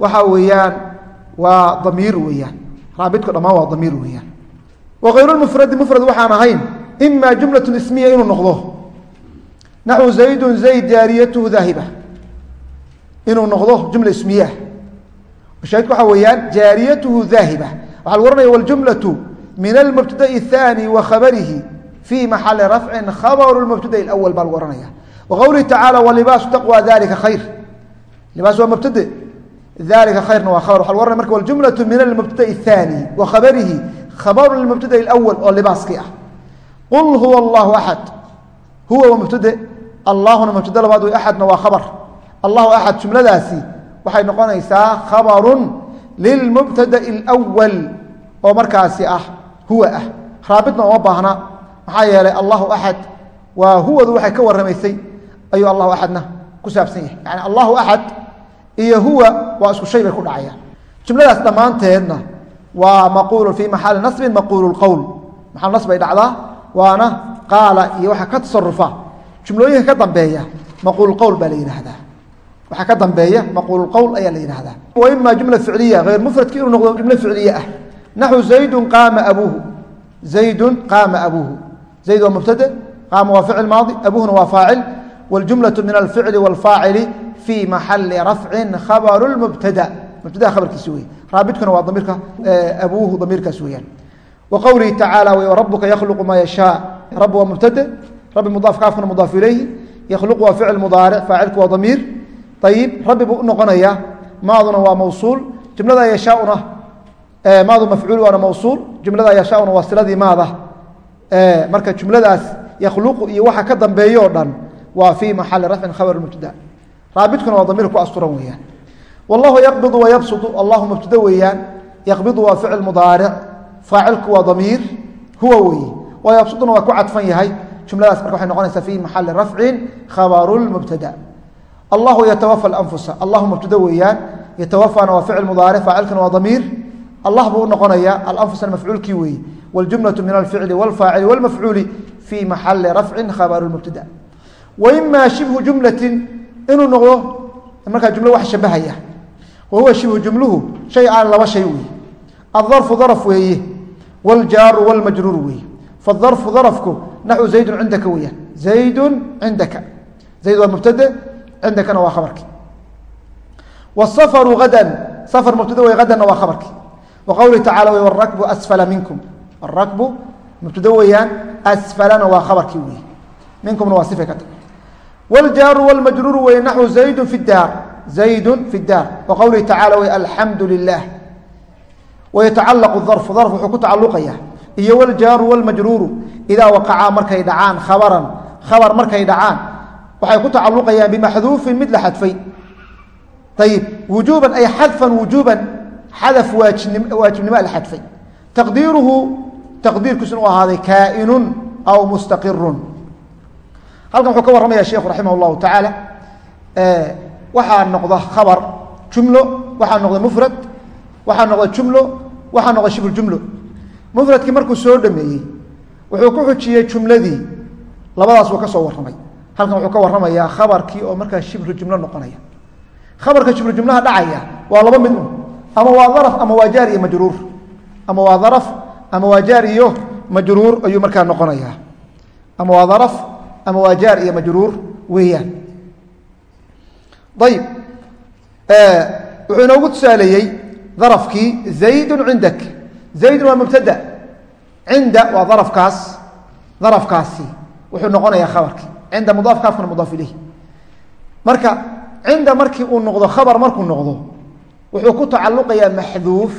waxa weeyaan waa damiir weeyaan raabidku dhammaan waa damiir weeyaan wغayru mufradi mufrad waxaan ahayn ima jumlaة ismiya inuu noqdo naxو زaydu zayd jaariyathu daahiba inuu noqdo jumla ismiye shahidku waxa weeyaan jaariyatuhu daahiba waxaa lagu ohanaya waljumlatu min almubtada'i ahaani wa khabarihi fii maxali rafcin khabaru lmubtada'i alawal baa lagu ohanaya wa qowlihi tacaala walibaasu taqwa dalika khayr. Libaas waa mubtade dalika khayrna waa khabar. Waxa lagu ohanaya marka waljumlatu min almubtada'i ahaani wa khabarihi khabaru lmubtada'i alawal oo libaaskii ah. Qul huwa allahu axad huwa waa mubtade allahuna mubtade labaad way axadna waa khabar. Allahu axad jumladaasi waxay noqonaysaa khabarun lilmubtada'i alwal oo markaasi ah huwa ah. Raabitna uma baahna. Maxaa yeelay allahu axad waa huwadu waxay ka warramaysay ayuu allahu axadna ku saabsan yahay. Yacni allahu axad iyo huwa waa isku shay bay ku dhacayaan. Jumladaas dhammaanteedna waa maquulun fii maxali nasbin maquulu qowl maxalu nas bay dhacdaa waana qaala iyo waxaa ka tasarufa jumlooyinka ka dambeeya maquul qowl baa la yidhaahdaa waxaa ka dambeeya maquulqowl ayaa la yidhaahdaa. Waima jumla ficliya hayr mufradki inuu noqdo jumla ficliya ah. Naxu zaydun qaama abuuhu. Zaydun qaama abuuhu. Zayd waa mubtade qaama waa ficil maadi abuuhuna waa faacil. Waljumlatu min alficli wاlfaacili fii maxali rafcin khabaru mubtada. Mubtadaa khabarkiisi wey raabidkuna waa damirka eh, abuuhu damiirkaas weyaan wa qowlihi tacaala w rabuka yakhluqu maa yashaa. Rabi waa mubtade rabi mudaaf kaafkuna mudaaf ilayhi. Yakhluqu waa ficil mudaaric faacilku waa damiir ayib rabbi buu unoqonayaa maaduna waa mawsuul jumlada yashaauna maadu mafcuul waana mawsuul jumlada yashaauna waa siladii maada. Marka jumladaas yakhluqu iyo waxa ka dambeeyo o dhan waa fii maxali rafcin khabar mubtada. Raabidkuna waa damiir ku asturan weeyaan. Wallahu yaqbidu wayabsudu allahu mubtada weeyaan yaqbidu waa ficil mudaaric faacilku waa damiir huwa weeye wayabsuduna allahu yatawafa anfusa allahu mubtada weeyaan yatawafana waa ficil mudaaric faacilkana waa damiir allah buu unoqonaya alanfusna mafcuulkii weeye wاljumlaة min alficli wاlfaacili wاlmafcuuli fi maxali rafcin khabaru mubtada waima shibhu jumlatin inuu noqdo markaa jumlo wax shabahaya wa huwa shibhu jumluhu shay aan laba shay weeye adarfu darf weeye wاljaaru wاlmajruur weeye fadarfu darfku naxu zaydun cindaka weeyaan zaydun cindaka zayd waa mubtade cindakana waa khabarki wsafaru adan safar mubtada wey adanna waa khabarki wa qowlihi tacala wey warakbu asfala minkum. Arakbu mubtada weeyaan asfalana waa khabarkii wey minkumna waa sifay ka tag. Waljaaru wاlmajruuru wey naxwu zaydun fi daar zaydun fi daar wa qowlihi tacala wey alxamdu lilah wayatacalaqu darfu darf wuxuu ku tacaluqaya iyo waljaaru wاlmajruuru idaa waqacaa markay dhacaan khabaran khabar markay dhacaan waxay ku tacaluqayaan bimaxduufin mid la xadfay. Ayib wujuuban ay xadfan wujuuban xadaf waajibnimo la xadfay. Taqdiiruhu taqdiirkiisu inuu ahaaday kaainun aw mustaqirun halkan wuxuu ka warramaya sheikhu raximah llahu tacaala waxaa noqda khabar jumlo waxaa noqda mufrad waxaa noqda jumlo waxaa noqda shibr jumlo. Mufradkii markuu soo dhameeyey wuxuu ku xujiyey jumladii labadaas uu ka soo warramay halkan wuxuu ka warramayaa khabarkii oo markaa shibru jumlo noqonaya. Khabarka shibru jumlaha dhacaya waa laba mid un. Ama waa daraf ama waa jaar iyo majruur. Ama waa daraf ama waa jaar iyo majruur ayuu markaa noqonaya. Ama waa daraf ama waa jaar iyo majruur weeyaan. Ayib wuxuu inoogu tusaaleeyey darafkii zaydun cindak. Zaydun waa mubtada. Cinda waa darafkaas. Darafkaasi wuxuu noqonayaa khabarkii cinda mudaaf kaafkana mudaaf ilayh. Marka cinda markii uu noqdo khabar markuu noqdo wuxuu ku tacaluqayaa maxduuf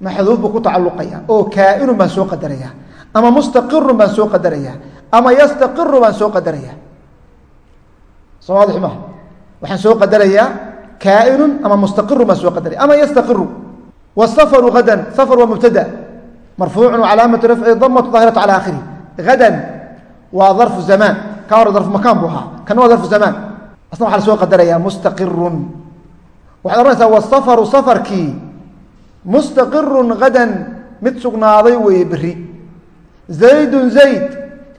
maxduuf buu ku tacaluqaya oo kaainun baan soo qadaraya ama mustaqirun baan soo qadaraya ama yastaqiru baan soo qadaraya soo waadix maha waxaan soo qadarayaa kaainun ama mustaqirun baan soo qadaraya ama yastaqiru. Wsafaru gadan safar waa mubtada marfuucu calaamatu rafci damatu daahiratu cala akhirih gadan waa darfu zamaan ka hore darfu makaan buu ahaa. Kana waa darfu zamaan asna waxaa la soo qadaraya mustaqirun waxaad ohanaysaa wasafaru safarkii mustaqirun gadan mid sugnaaday weeye beri zaydun zayd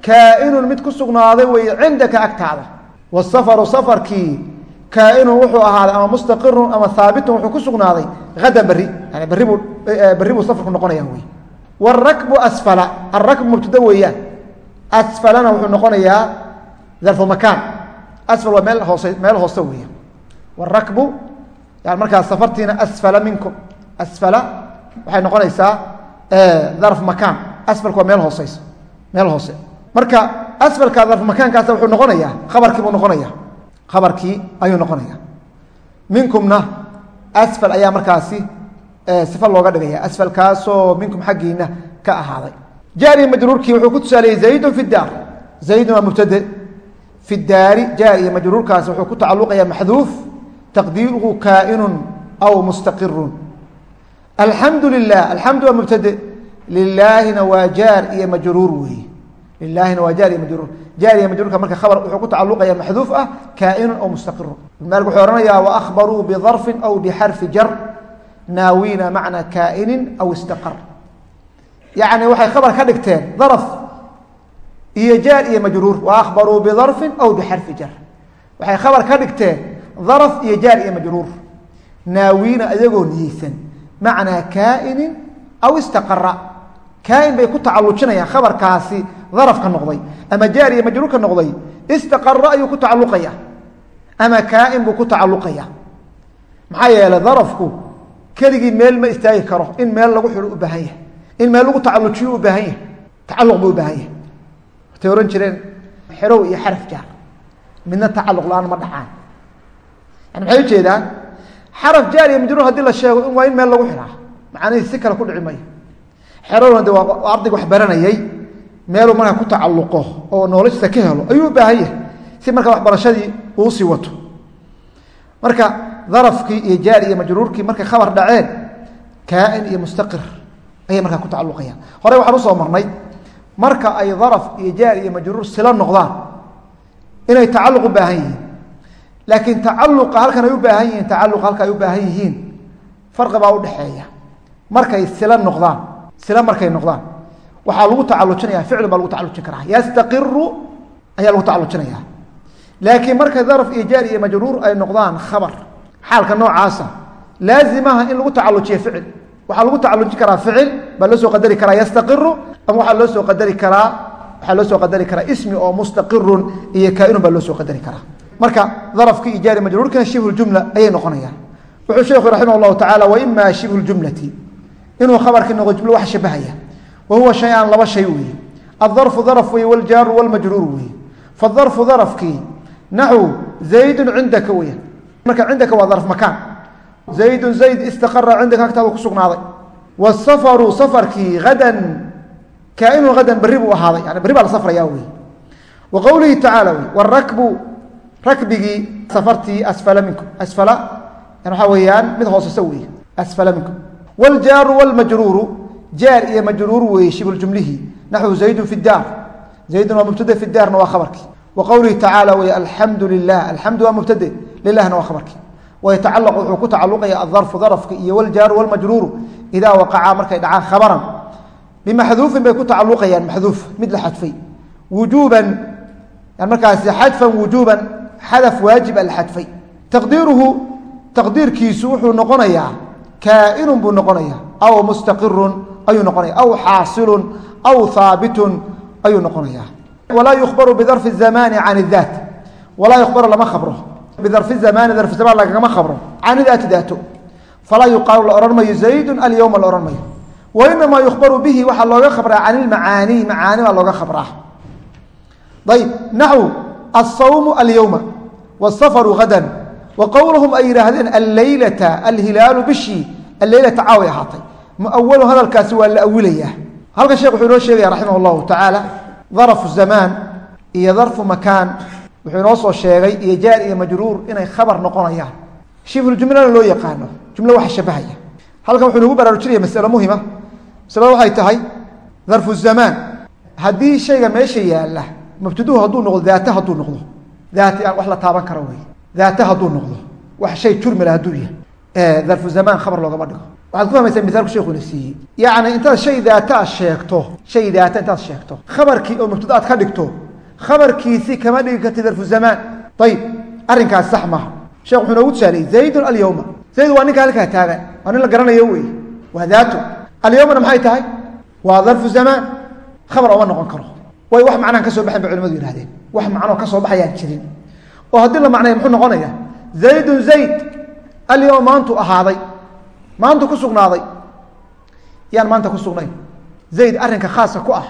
kaainun mid ku sugnaaday weeye cindaka agtaada. Wasafaru safarkii kaainun wuxuu ahaaday ama mustaqirun ama haabitun wuxuu ku sugnaaday hadan beri yani berri buu berri buu safarku noqonaya wey wاrakbu asfala arakbu mubtada weeyaan. Asfalana wuxuu noqonayaa darfu makaan asfal waa meel hoose meel hoose weeya wاrakbu yani markaa safartiina asfala minkum. Asfala waxay noqonaysaa darf makaan asfalku waa meel hooseysa meel hoose. Marka asfalka darf makaankaasa wuxuu noqonayaa khabarkii buu noqonaya khabarkii ayuu noqonaya minkumna asfal ayaa markaasi sifa looga dhigaya asfalkaasoo minkum xaggiina ka ahaaday. Jaariya majruurkii wuxuu ku tusaaliyey zaydun fi daar. Zaydun waa mubtade fi daari jaariya majruurkaasi wuxuu ku tacaluqaya maxduuf taqdiiruhu kaainun aw mustaqirun alxamdu lilah alxamdu waa mubtade. Lilaahina waa jaar iyo majruur weeye lilaahina waa jaar iyo majruur. Jaar iyo majruurka marka khabar wuxuu ku tacaluqaya maxduuf ah kaainun aw mustaqirun maalik wuxuu ohanayaa waahbaruu bidarfin aw bixarfi jar naawina macna kaainin aw istaqar. Yacni waxay khabar ka dhigteen daraf iyo jaar iyo majruur. Waahbaruu bidarfin aw bixarfi jar. Waxay khabar ka dhigteen daraf iyo jaar iyo majruur. Naawiina ayagoo niyeysan macnaa kaainin aw istaqara kaain bay ku tacalujinayaan khabarkaasi darafka noqday ama jaar iyo majruurka noqday. Istaqara ayuu ku tacaluqaya ama kaain buu ku tacaluqaya maxaa yeelay darafku keligii meel ma istaagi karo. In meel lagu xidho u baahan yahay. In meel lagu tacalujiyo u baahan yahay. Tacaluq buu u baahan yahay watay ohan jireen xerow iyo xaraf jaar midna tacaluq la'aan ma dhacaan. Yani maxay ujeedaan xaraf jaar iyo majruur haddii la sheego in waa in meel lagu xidhaa macanihi si kale ku dhici mayo xerowna de waa ardayga wax baranayay meeluu markaa ku tacaluqo oo noolashisa ka helo ayuu u baahan yahay si markaa waxbarashadii uu sii wato. Marka darafkii iyo jaar iyo majruurkii markay khabar dhaceen kaain iyo mustaqir ayay markaa ku tacaluqayaan horey waxaan u soo marnay marka ay daraf iyo jaar iyo majruur sila noqdaan inay tacaluq u baahan yihiin. Laakiin tacaluqa halkan ay u baahan yihiin tacaluqa halka ay u baahan yihiin farqi baa udhexeeya markay sila noqdaan sila markay noqdaan waxaa lagu tacalujinaya ficli baa lagu tacalujin karaa. Yastaqiru ayaa lagu tacalujinaya laakiin markay daraf iyo jaar iyo majruur ay noqdaan khabar xaalka noocaasa laazimaha in lagu tacalujiya ficil waxaa lagu tacalujin karaa ficil baa loo soo qadari karaa yastaqiru ama waxaa loo soo qadari karaa waxaa loo soo qadari karaa ismi oo mustaqirun iyo kaainun baa loo soo qadari karaa. Marka darafkii iyo jaari majruurkina shibhu ayay noqonayaan. Wuxuu sheekhu raximah llahu tacala shibhu jumlati. Inuu khabarkii noqdo jumlo wax shabahaya. Wa huwa shay-aan laba shay weeye. Adarfu darf weye waljaaru walmajruur weeye. Fadarfu darafkii naxu zaydun cindaka weya marka cindaka waa darf makaan zaydun zayd istaqara cindaka agtaada ku sugnaaday. Wasafaru safarkii hadan kaainun hadan berri buu ahaaday. Yani berri baa la safraya wey wa qowlihi tacaala wey warakbu rakbigii safartii asfala minkum. Asfala waxaa weeyaan mid hooseysa weeye asfala minkum. Waljaaru walmajruuru jaar iyo majruur weeye shibljumlihi naxwu zaydun fi daar. Zaydun waa mubtada fi daarna waa khabarkii wa qowlihi tacaala wey alxamdu lilah alxamdu waa mubtade. Lilahna waa khabarkii wayatacalaqu wuxuu ku tacaluqaya adarfu darafka iyo waljaaru walmajruuru idaa waqacaa markay dhacaan khabaran bimaxduufin bay ku tacaluqayaan maxduuf mid la xadfay wujuuban markaasi xadfan wujuuban xadaf waajib a la xadfay taqdiiruhu taqdiirkiisu wuxuu noqonayaa kaainun buu noqonaya aw mustaqirun ayuu noqonaya aw xaasilun aw haabitun ayuu noqonaya walaa yukhbaru bidarfi zamani can idaat walaa yukhbaru lama khabro bidarfi zamani darfi zamaan lagagama khabro can idaati daato falaa yuqaalu la odhan mayo zaydun alyowma la odhan mayo wa inamaa yukhbaru bihi waxaa looga khabraa can ilmacaanii macaani baa looga khabraa ayb naxw asawmu alyowma wاsafaru hadan wa qowluhum ay yidhaahdeen alleylata alhilaalu bishii alleylata caaway ahaatay muawalu hadalkaasi waa la awilayaa halkan sheekh wuxuu inoo sheegaya raximah wuxuu inoo soo sheegay iyo jaar iyo majruur inay khabar noqonayaan. Shibhuljumlana loo yaqaano jumlo waxa shabahaya. Halkan wuxuu nagu baraarujinaya masalo muhima. Masalada waxay tahay darfu zamaan haddii shayga meesha yaalla mubtaduhu hadduu noqdo daata hadduu noqdo. Daati aan wax la taaban karo wey daata hadduu noqdo. Wax shay jurmila hadduu yahay. Darfu zamaan khabar loogama dhigo. Waxaad ku fahmaysaa miaalku sheekuna siiyey. Yacni intaad shay daata sheegto shay daata intaad sheegto khabarkii oo mubtada aad ka dhigto khabarkiisii kama dhigi karti darfu zamaan. Ayib arrinkaas sax maaha. Sheekh wuxuu noogu tusaaliyey zaydun alyawma. Zayd waa ninka halkaa taagan waa nin la garanayo wey waa daato alyawmana maxay tahay? Waa darfu zamaan. Khabar ooma noqon karo. Way wax macnaan ka soo baxayn ba culimadu yihahdeen wax macnoo ka soo baxayaan jirin. Oo haddii la macnaya muxuu noqonaya zaydun zayd alyawma maantu ahaaday. Maantu ku sugnaaday. Yaan maanta ku sugnayn. Zayd arrinka khaaska ku ah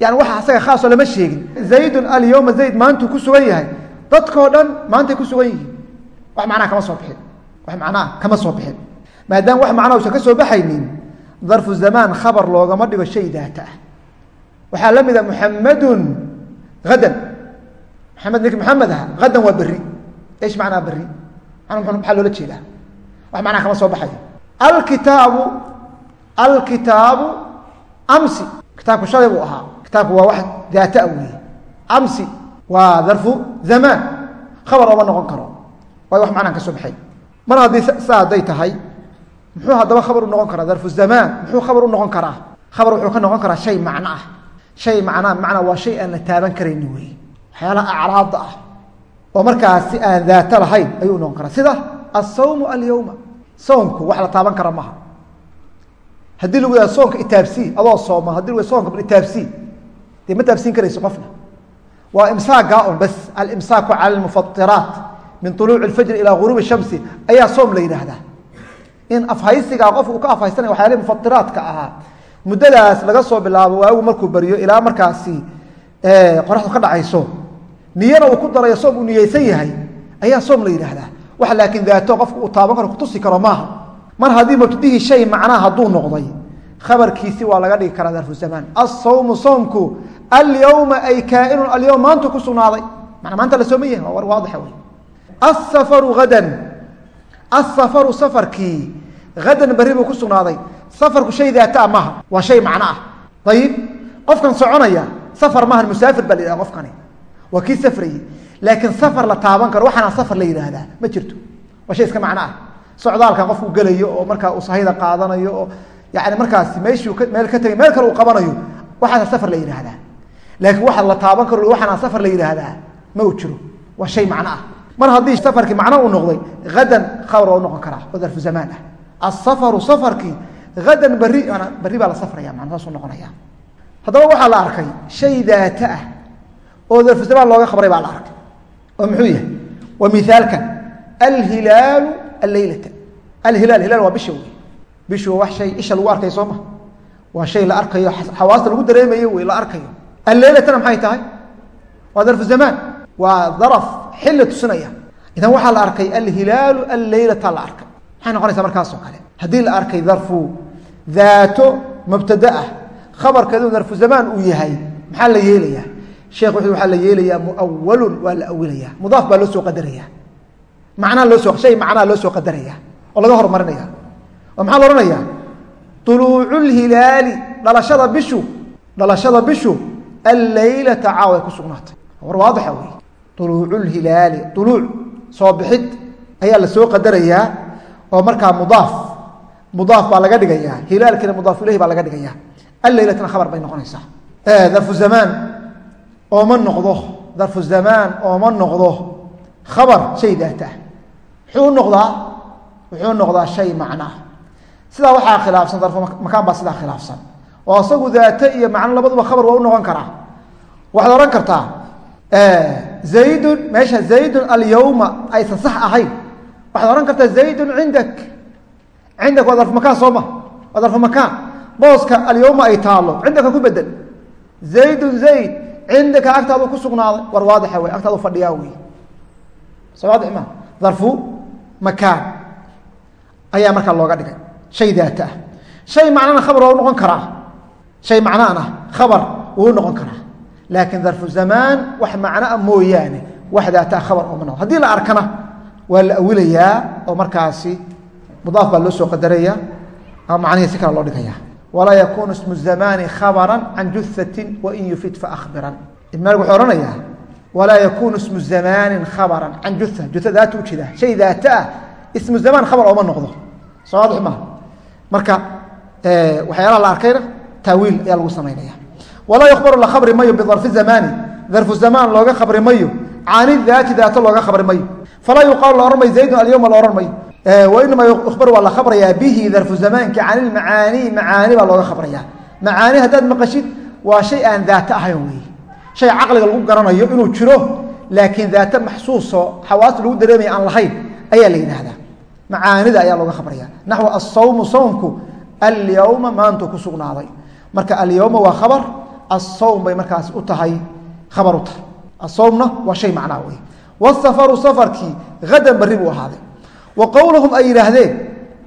yani waxa asaga khaasoo lama sheegin. Zaydun alyawma zayd maantuu ku sugan yahay. Dadkao dhan maantay ku sugan yihiin. Wax macnaha kama soo bixin. Wax macnaha kama soo bixin. Maadaama wax macnaha usan ka soo baxaynin darfu zamaan khabar loogama dhigo shay daata ah. Waxaa la mida muxamadun hadan maxamed nink maxamed aha. Hadan waa berri. Ish macnaa berri? Maxaa loola jeedaa? Wax macnaha kama soo baxayo. Alkitaabu alkitaabu amsi. Kitaabku shalay buu ahaa kitaabku waa wax daata weeye. Amsi waa darfu zamaan khabar ooma noqon karo. Waayo wax macnaan ka soo baxay. Mar haddii saa hadday tahay muxuu haddaba khabar u noqon karaa darfu zamaan muxuu khabar u noqon karaa? Khabar wuxuu ka noqon karaa shay macno ah. Shay macnaa macnaa waa shay aan la taaban karayni weeye. Waxyaalaha acraabda ah. Oo markaas si aan daata lahayn ayuu noqon karaa. Sida asawmu alyawma. Itaabsii dee ma taabsiin karayso qofna? Waa imsaakaa un bas alimsaaku cala almufatiraat min uluuci اlfajri ilaa guruubi shamsi ayaa soom la yidhaahdaa. In afhaysigaa qofka uu ka afhaysanaya waxyaalihi mufatiraadka ahaa. Muddadaas laga soo bilaabo waagu markuu baryo ilaa markaasi qoraxdu ka dhacayso niyana uu ku darayo soom uu niyeysan yahay ayaa soom la yidhaahdaa. Wax laakiin daato qofka uu taaban karo kutusi karo maaha. Mar haddii mubtadihii shay macnaa hadduu noqday khabarkiisi waa laga dhigi karaa darfu zamaan asawmu soomku alyawma ay kaainun alyawm maantu ku sugnaaday. Mana maanta la sooma yahi waa waadixa wey asafaru hadan asafaru safarkii hadan berri buu ku sugnaaday. Safarku shay daata maaha. Waa shay macno ah. Ayib qofkan soconaya safar maahan musaafir baa la yidhahda qofkani. Waa kii safrayey laakiin safar la taaban karo waxaana safar la yidhaahdaa. Ma jirto. Waa shay iska macno ah. Socdaalkan qofku gelayo oo markaa uu sahayda qaadanayo oo yani markaasi meeshuu meel ka tegay meel kale uu qabanayo waxaasa safar la yidhaahdaa laakiin waxa la taaban karo waxaana safar la yidhaahdaa ma jiro. Waa shay macno ah. Mar haddii safarkii macno uu noqday hadan khabar waa noqon karaa oo zamaan ah asafaru safarkii hadan beri berri baa la safraya mana saasuu noqonaya. Haddaba waxaa la arkay shay daata ah oo darfu zamaan looga khabray baa la arkay. Oo muxuu yahay? Wa mithaalkan alhilaalu alleylata alhilaal hilaal waa bisha wey bishu waa wax shay isha lagu arkayo soo ma? Waa shay la arkayo xawaasta lagu dareemayo wey la arkayo alleylatana maxay tahay? Waa darfu zamaan. Waa daraf xilli tusinaya. Idan waxaa la arkay alhilaalu alleylata la arkay. Maxay noqonaysaa markaas oo kale? Haddii la arkay darfu daato mubtada ah khabarkeedu darfu zamaan uu yahay maxaa la yeelayaa? Sheekh wuxuu waxaa la yeelayaa muawalun waa la awilaya. Mudaaf baa loo soo qadaraya macnaa loo soo shay macnaa loo soo qadaraya oo laga horumarinaya oo maxaa la alleylata caaw ay ku sugnaatay. War waadixa wey uluucu lhilaali uluuc soo bixid ayaa la soo qadarayaa oo markaa mudaaf mudaaf baa laga dhigayaa. Hilaalkiina mudaaf ilayhi baa laga dhigaya alleylatna khabar bay noqonaysaa. Darfu zamaan ooma noqdo darfu zamaan ooma noqdo khabar shay daata. Ah muxuu noqdaa wuxuu noqdaa shay macnaa. Sidaa waxaa khilaafsan darfu makaan baa sidaa khilaafsan oo asagu daate iyo macno labaduba khabar waa u noqon karaa. Waxaad odhan kartaa zaydun meesha zaydun alyawma aysan sax ahayn. Waxaad odhan kartaa zaydun cindak. Cindak waa darfu makaan soo ma waa darfu makaan. Booska alyawma ay taalo cindaka ku bedel. Zaydun zayd cindaka agtaadu ku sugnaaday. War waadixa wey agtaadu fadhiyaa wey soo waadix ma darfu makaan ayaa markaa looga dhigay. Shay daata ah. Shay macnana khabar waa u noqon karaa shay macnaana khabar wuu noqon karaa. Laakiin darfu zamaan wax macnoa mooyaane wax daataa khabar ooma noqon. Hadii la arkana waa la awilayaa oo markaasi mudaaf baa loo soo qadaraya ama macnihii si kale loo dhigaya. Walaa yakunu ismu zamaani khabara can juhatin wain yufid faakbiran ibn malig wuxuu ohanayaa walaa yakunu ismu zamaanin khabaran can juha juha daata ujeeda shay daata ah ismu zamaan khabar ooma noqdo. Maha marka waxyaalaha la arkayna taawiil ayaa lagu samaynaya. Walaa yukhbaru la khabri mayo bidarfi zamaani. Darfu zamaan looga khabri mayo cani daati daato looga khabri mayo falaa yuqaalu la ohan mayo zaydun alyowma la ohan mayo wainama yukhbaru waa la khabrayaa bihi darfu zamaanki can ilmacaani macaani baa looga khabraya macaani haddaad maqashid waa shay aan daato ahayn weeye shay caqliga lagu garanayo inuu jiro laakiin daato maxsuuso xawaasta lagu dareemaya aan lahayn ayaa la yidhaahdaa. Macaanida ayaa looga khabraya naxw asawmu sawmku alyowma maantu ku sugnaaday marka alyowma waa khabar asawm bay markaas u tahay khabar u tahay. Asawmna waa shay macnaa wey wsafaru safarkii hadan barri buu ahaaday. Wa qowluhum ay yidhaahdeen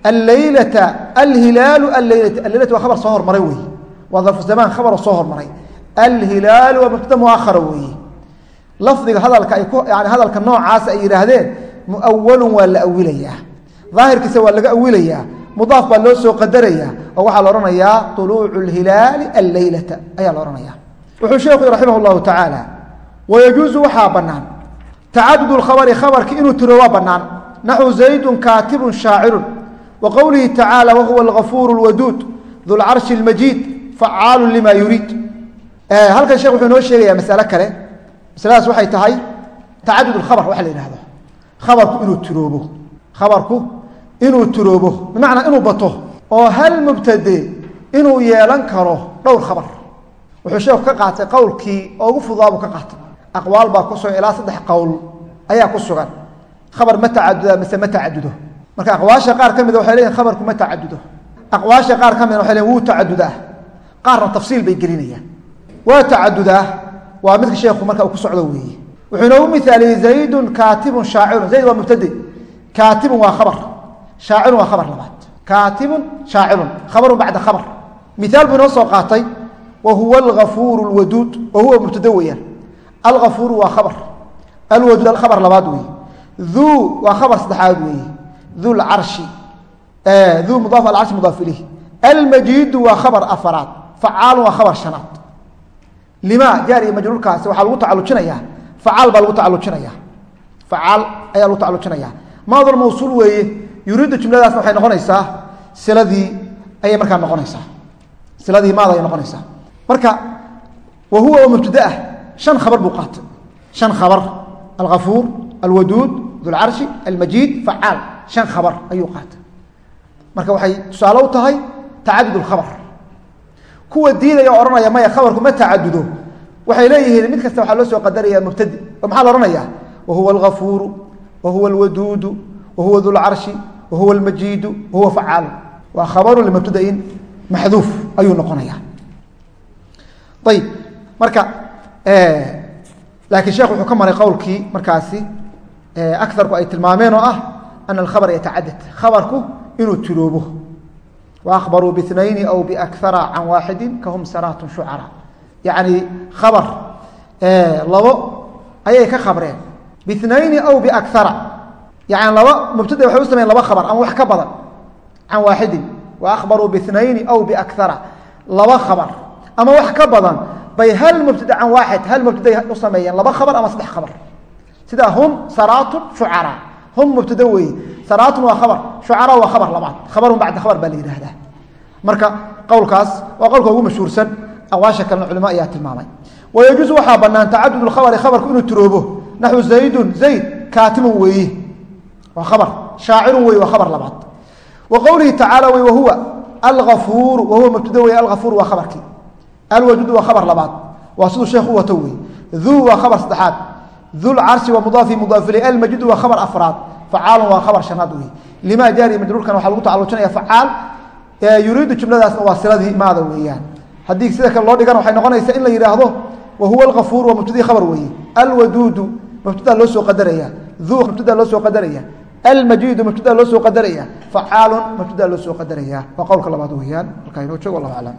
alleylata alhilaalu alleylata alleylata waa khabar soo hormaray weeye. Waa darfu zamaan khabaroo soo hormaray. Alhilaalu waa mubtada muahara weeye. Lafdiga hadalka ay ku yani hadalka noocaas ay yidhaahdeen muawalun waa la awilayaa daahirkiisa waa laga awilayaa mudaaf baa loo soo qadarayaa oo waxaa la odhanayaa uluucu lhilaali alleylata ayaa la odhanaya wuxuu sheekhu raximah llahu tacaala wayajuusu waxaa bannaan tacadud khabari khabarki inuu tiro waa bannaan. Naxwu zaydun kaatibun shaacirun wa qowlihi tacaala wahuwa algafuur lwaduud dulcarshi lmajiid facaalu lima yuriid halkan sheekh wuxuu inoo sheegayaa masalo kale. Masaladaas waxay tahay tacadud khabar waxa la yihahdo khabarku inuu tiroobo khabarku inuu tiroobo bimacnaa inuu bato oo hal mubtade inuu yeelan karo dhowr khabar. Wuxuu sheekhu ka qaatay qowlkii ugu fudaabuu ka qaatay. Aqwaal baa ku sugan ilaa saddex qowl ayaa ku sugan. Khabar ma tacaduda mise ma tacadudo marka aqwaasha qaar ka mida waxay leeyihiin khabarku ma tacadudo aqwaasha qaar ka mida waxay leeyihiin wuu tacadudaa qaarna tafsiil bay gelinayaan. Waa tacadudaa waa midka sheekhu marka uu ku socdo weeye. Wuxuu inoogu mithaaliyey zaydun kaatibun shaacirun. Zayd waa mubtade. Kaatibun waa khabar shaacirun waa khabar labaad. Kaatibun shaacirun. Khabarun bacda khabar. Miaal buu inoo soo qaatay. Wa huwa algafuuru lwaduud wa weeyaan. Algafuuru waa khabar. Alwaduud khabar labaad weeye duu waa khabar saddexaad weeye du lcarshi duu mudaaf alcarshi mudaaf ilayh. Almajiidu waa khabar afaraad. Facaalun waa khabar shanaad. Lima jaar iyo majruurkaasi waxaa lagu tacalujinayaa. Facaal baa lagu tacalujinaya facaal ayaa lagu tacalujinaya maadul mawsuul weeye yuriiddu jumladaasna waxay noqonaysaa siladii ayay markaa noqonaysaa. Siladii maada ayay noqonaysaa. Marka wa huwa oo mubtada ah shan khabar buu qaatay. Shan khabar algafuur alwaduud dulcarshi almajiid facaal. Shan khabar ayuu qaatay. Marka waxay tusaale u tahay tacadud lkhabar kuwa diidaya o odhanaya maya khabarku ma tacadudo waxay leeyihiin mid kasta waxaa loo soo qadaraya mubtadi oo maxaa la odhanaya wa huwa algafuuru wa huwa alwaduudu wa huwa dulcarshi wa huwa almajiidu wa huwa facaalu waa khabaru limubtadain maxduuf ayuu noqonaya ayib marka laakiin sheekh wuxuu ka maray qowlkii markaasi akarku ay tilmaameen oo ah ana alkhabr yatacadad khabarku inuu tiloobo waakbaruu biinayni aw biakara can waaxidi kahum saraatun shucara yacni khabar labo ayay ka khabreen biinayni aw biakara yani laba mubtada waxay u sameyen laba khabar ama wax ka badan can waaxidin waakbaruu biinayni aw biakara laba khabar ama wax ka badan bay hal mubtada can waaxid hal mubtaday u sameeyeen laba khabar ama saddex khabar sida hum saraatun shucara hum mubtada weeye saraatun waa khabar shucara waa khabar labaad khabarun bacda khabar baa la yidhaahdaa marka qowlkaas waa qowlka ugu mashhuursan aqwaasha kalena culimo ayaa tilmaamay wayajuusu waxaa banaan tacadud khabari khabarku inuu tiroobo naxwu zaydun zayd kaatibun weeye waa khabar. Shaacirun weye waa khabar labaad. Wa qowlihi tacaala wey wahuwa algafuuru wahuwa mubtada weye algafuur waa khabarkii. Alwajuud waa khabar labaad. Waa siduu sheekh u wato wey duu waa khabar saddexaad. Dulcarshi waa mudaafi mudaaf ilay almajidu waa khabar afraad. Facaalun waa khabar shanaad wey limaa jaari majruurkan waxaa lagu tacalujinaya facaal yuriidu jumladaasna waa siladii maada weeyaan. Haddii sida kale loo dhigana waxay noqonaysaa in la yidhaahdo wa huwa algafuur waa qadaraya almajiidu mubtadaa loo soo qadaraya facaalun mubtadaa loo soo qadaraya waa qowlka labaad weeyaan markaa inoo joog wallahu aclam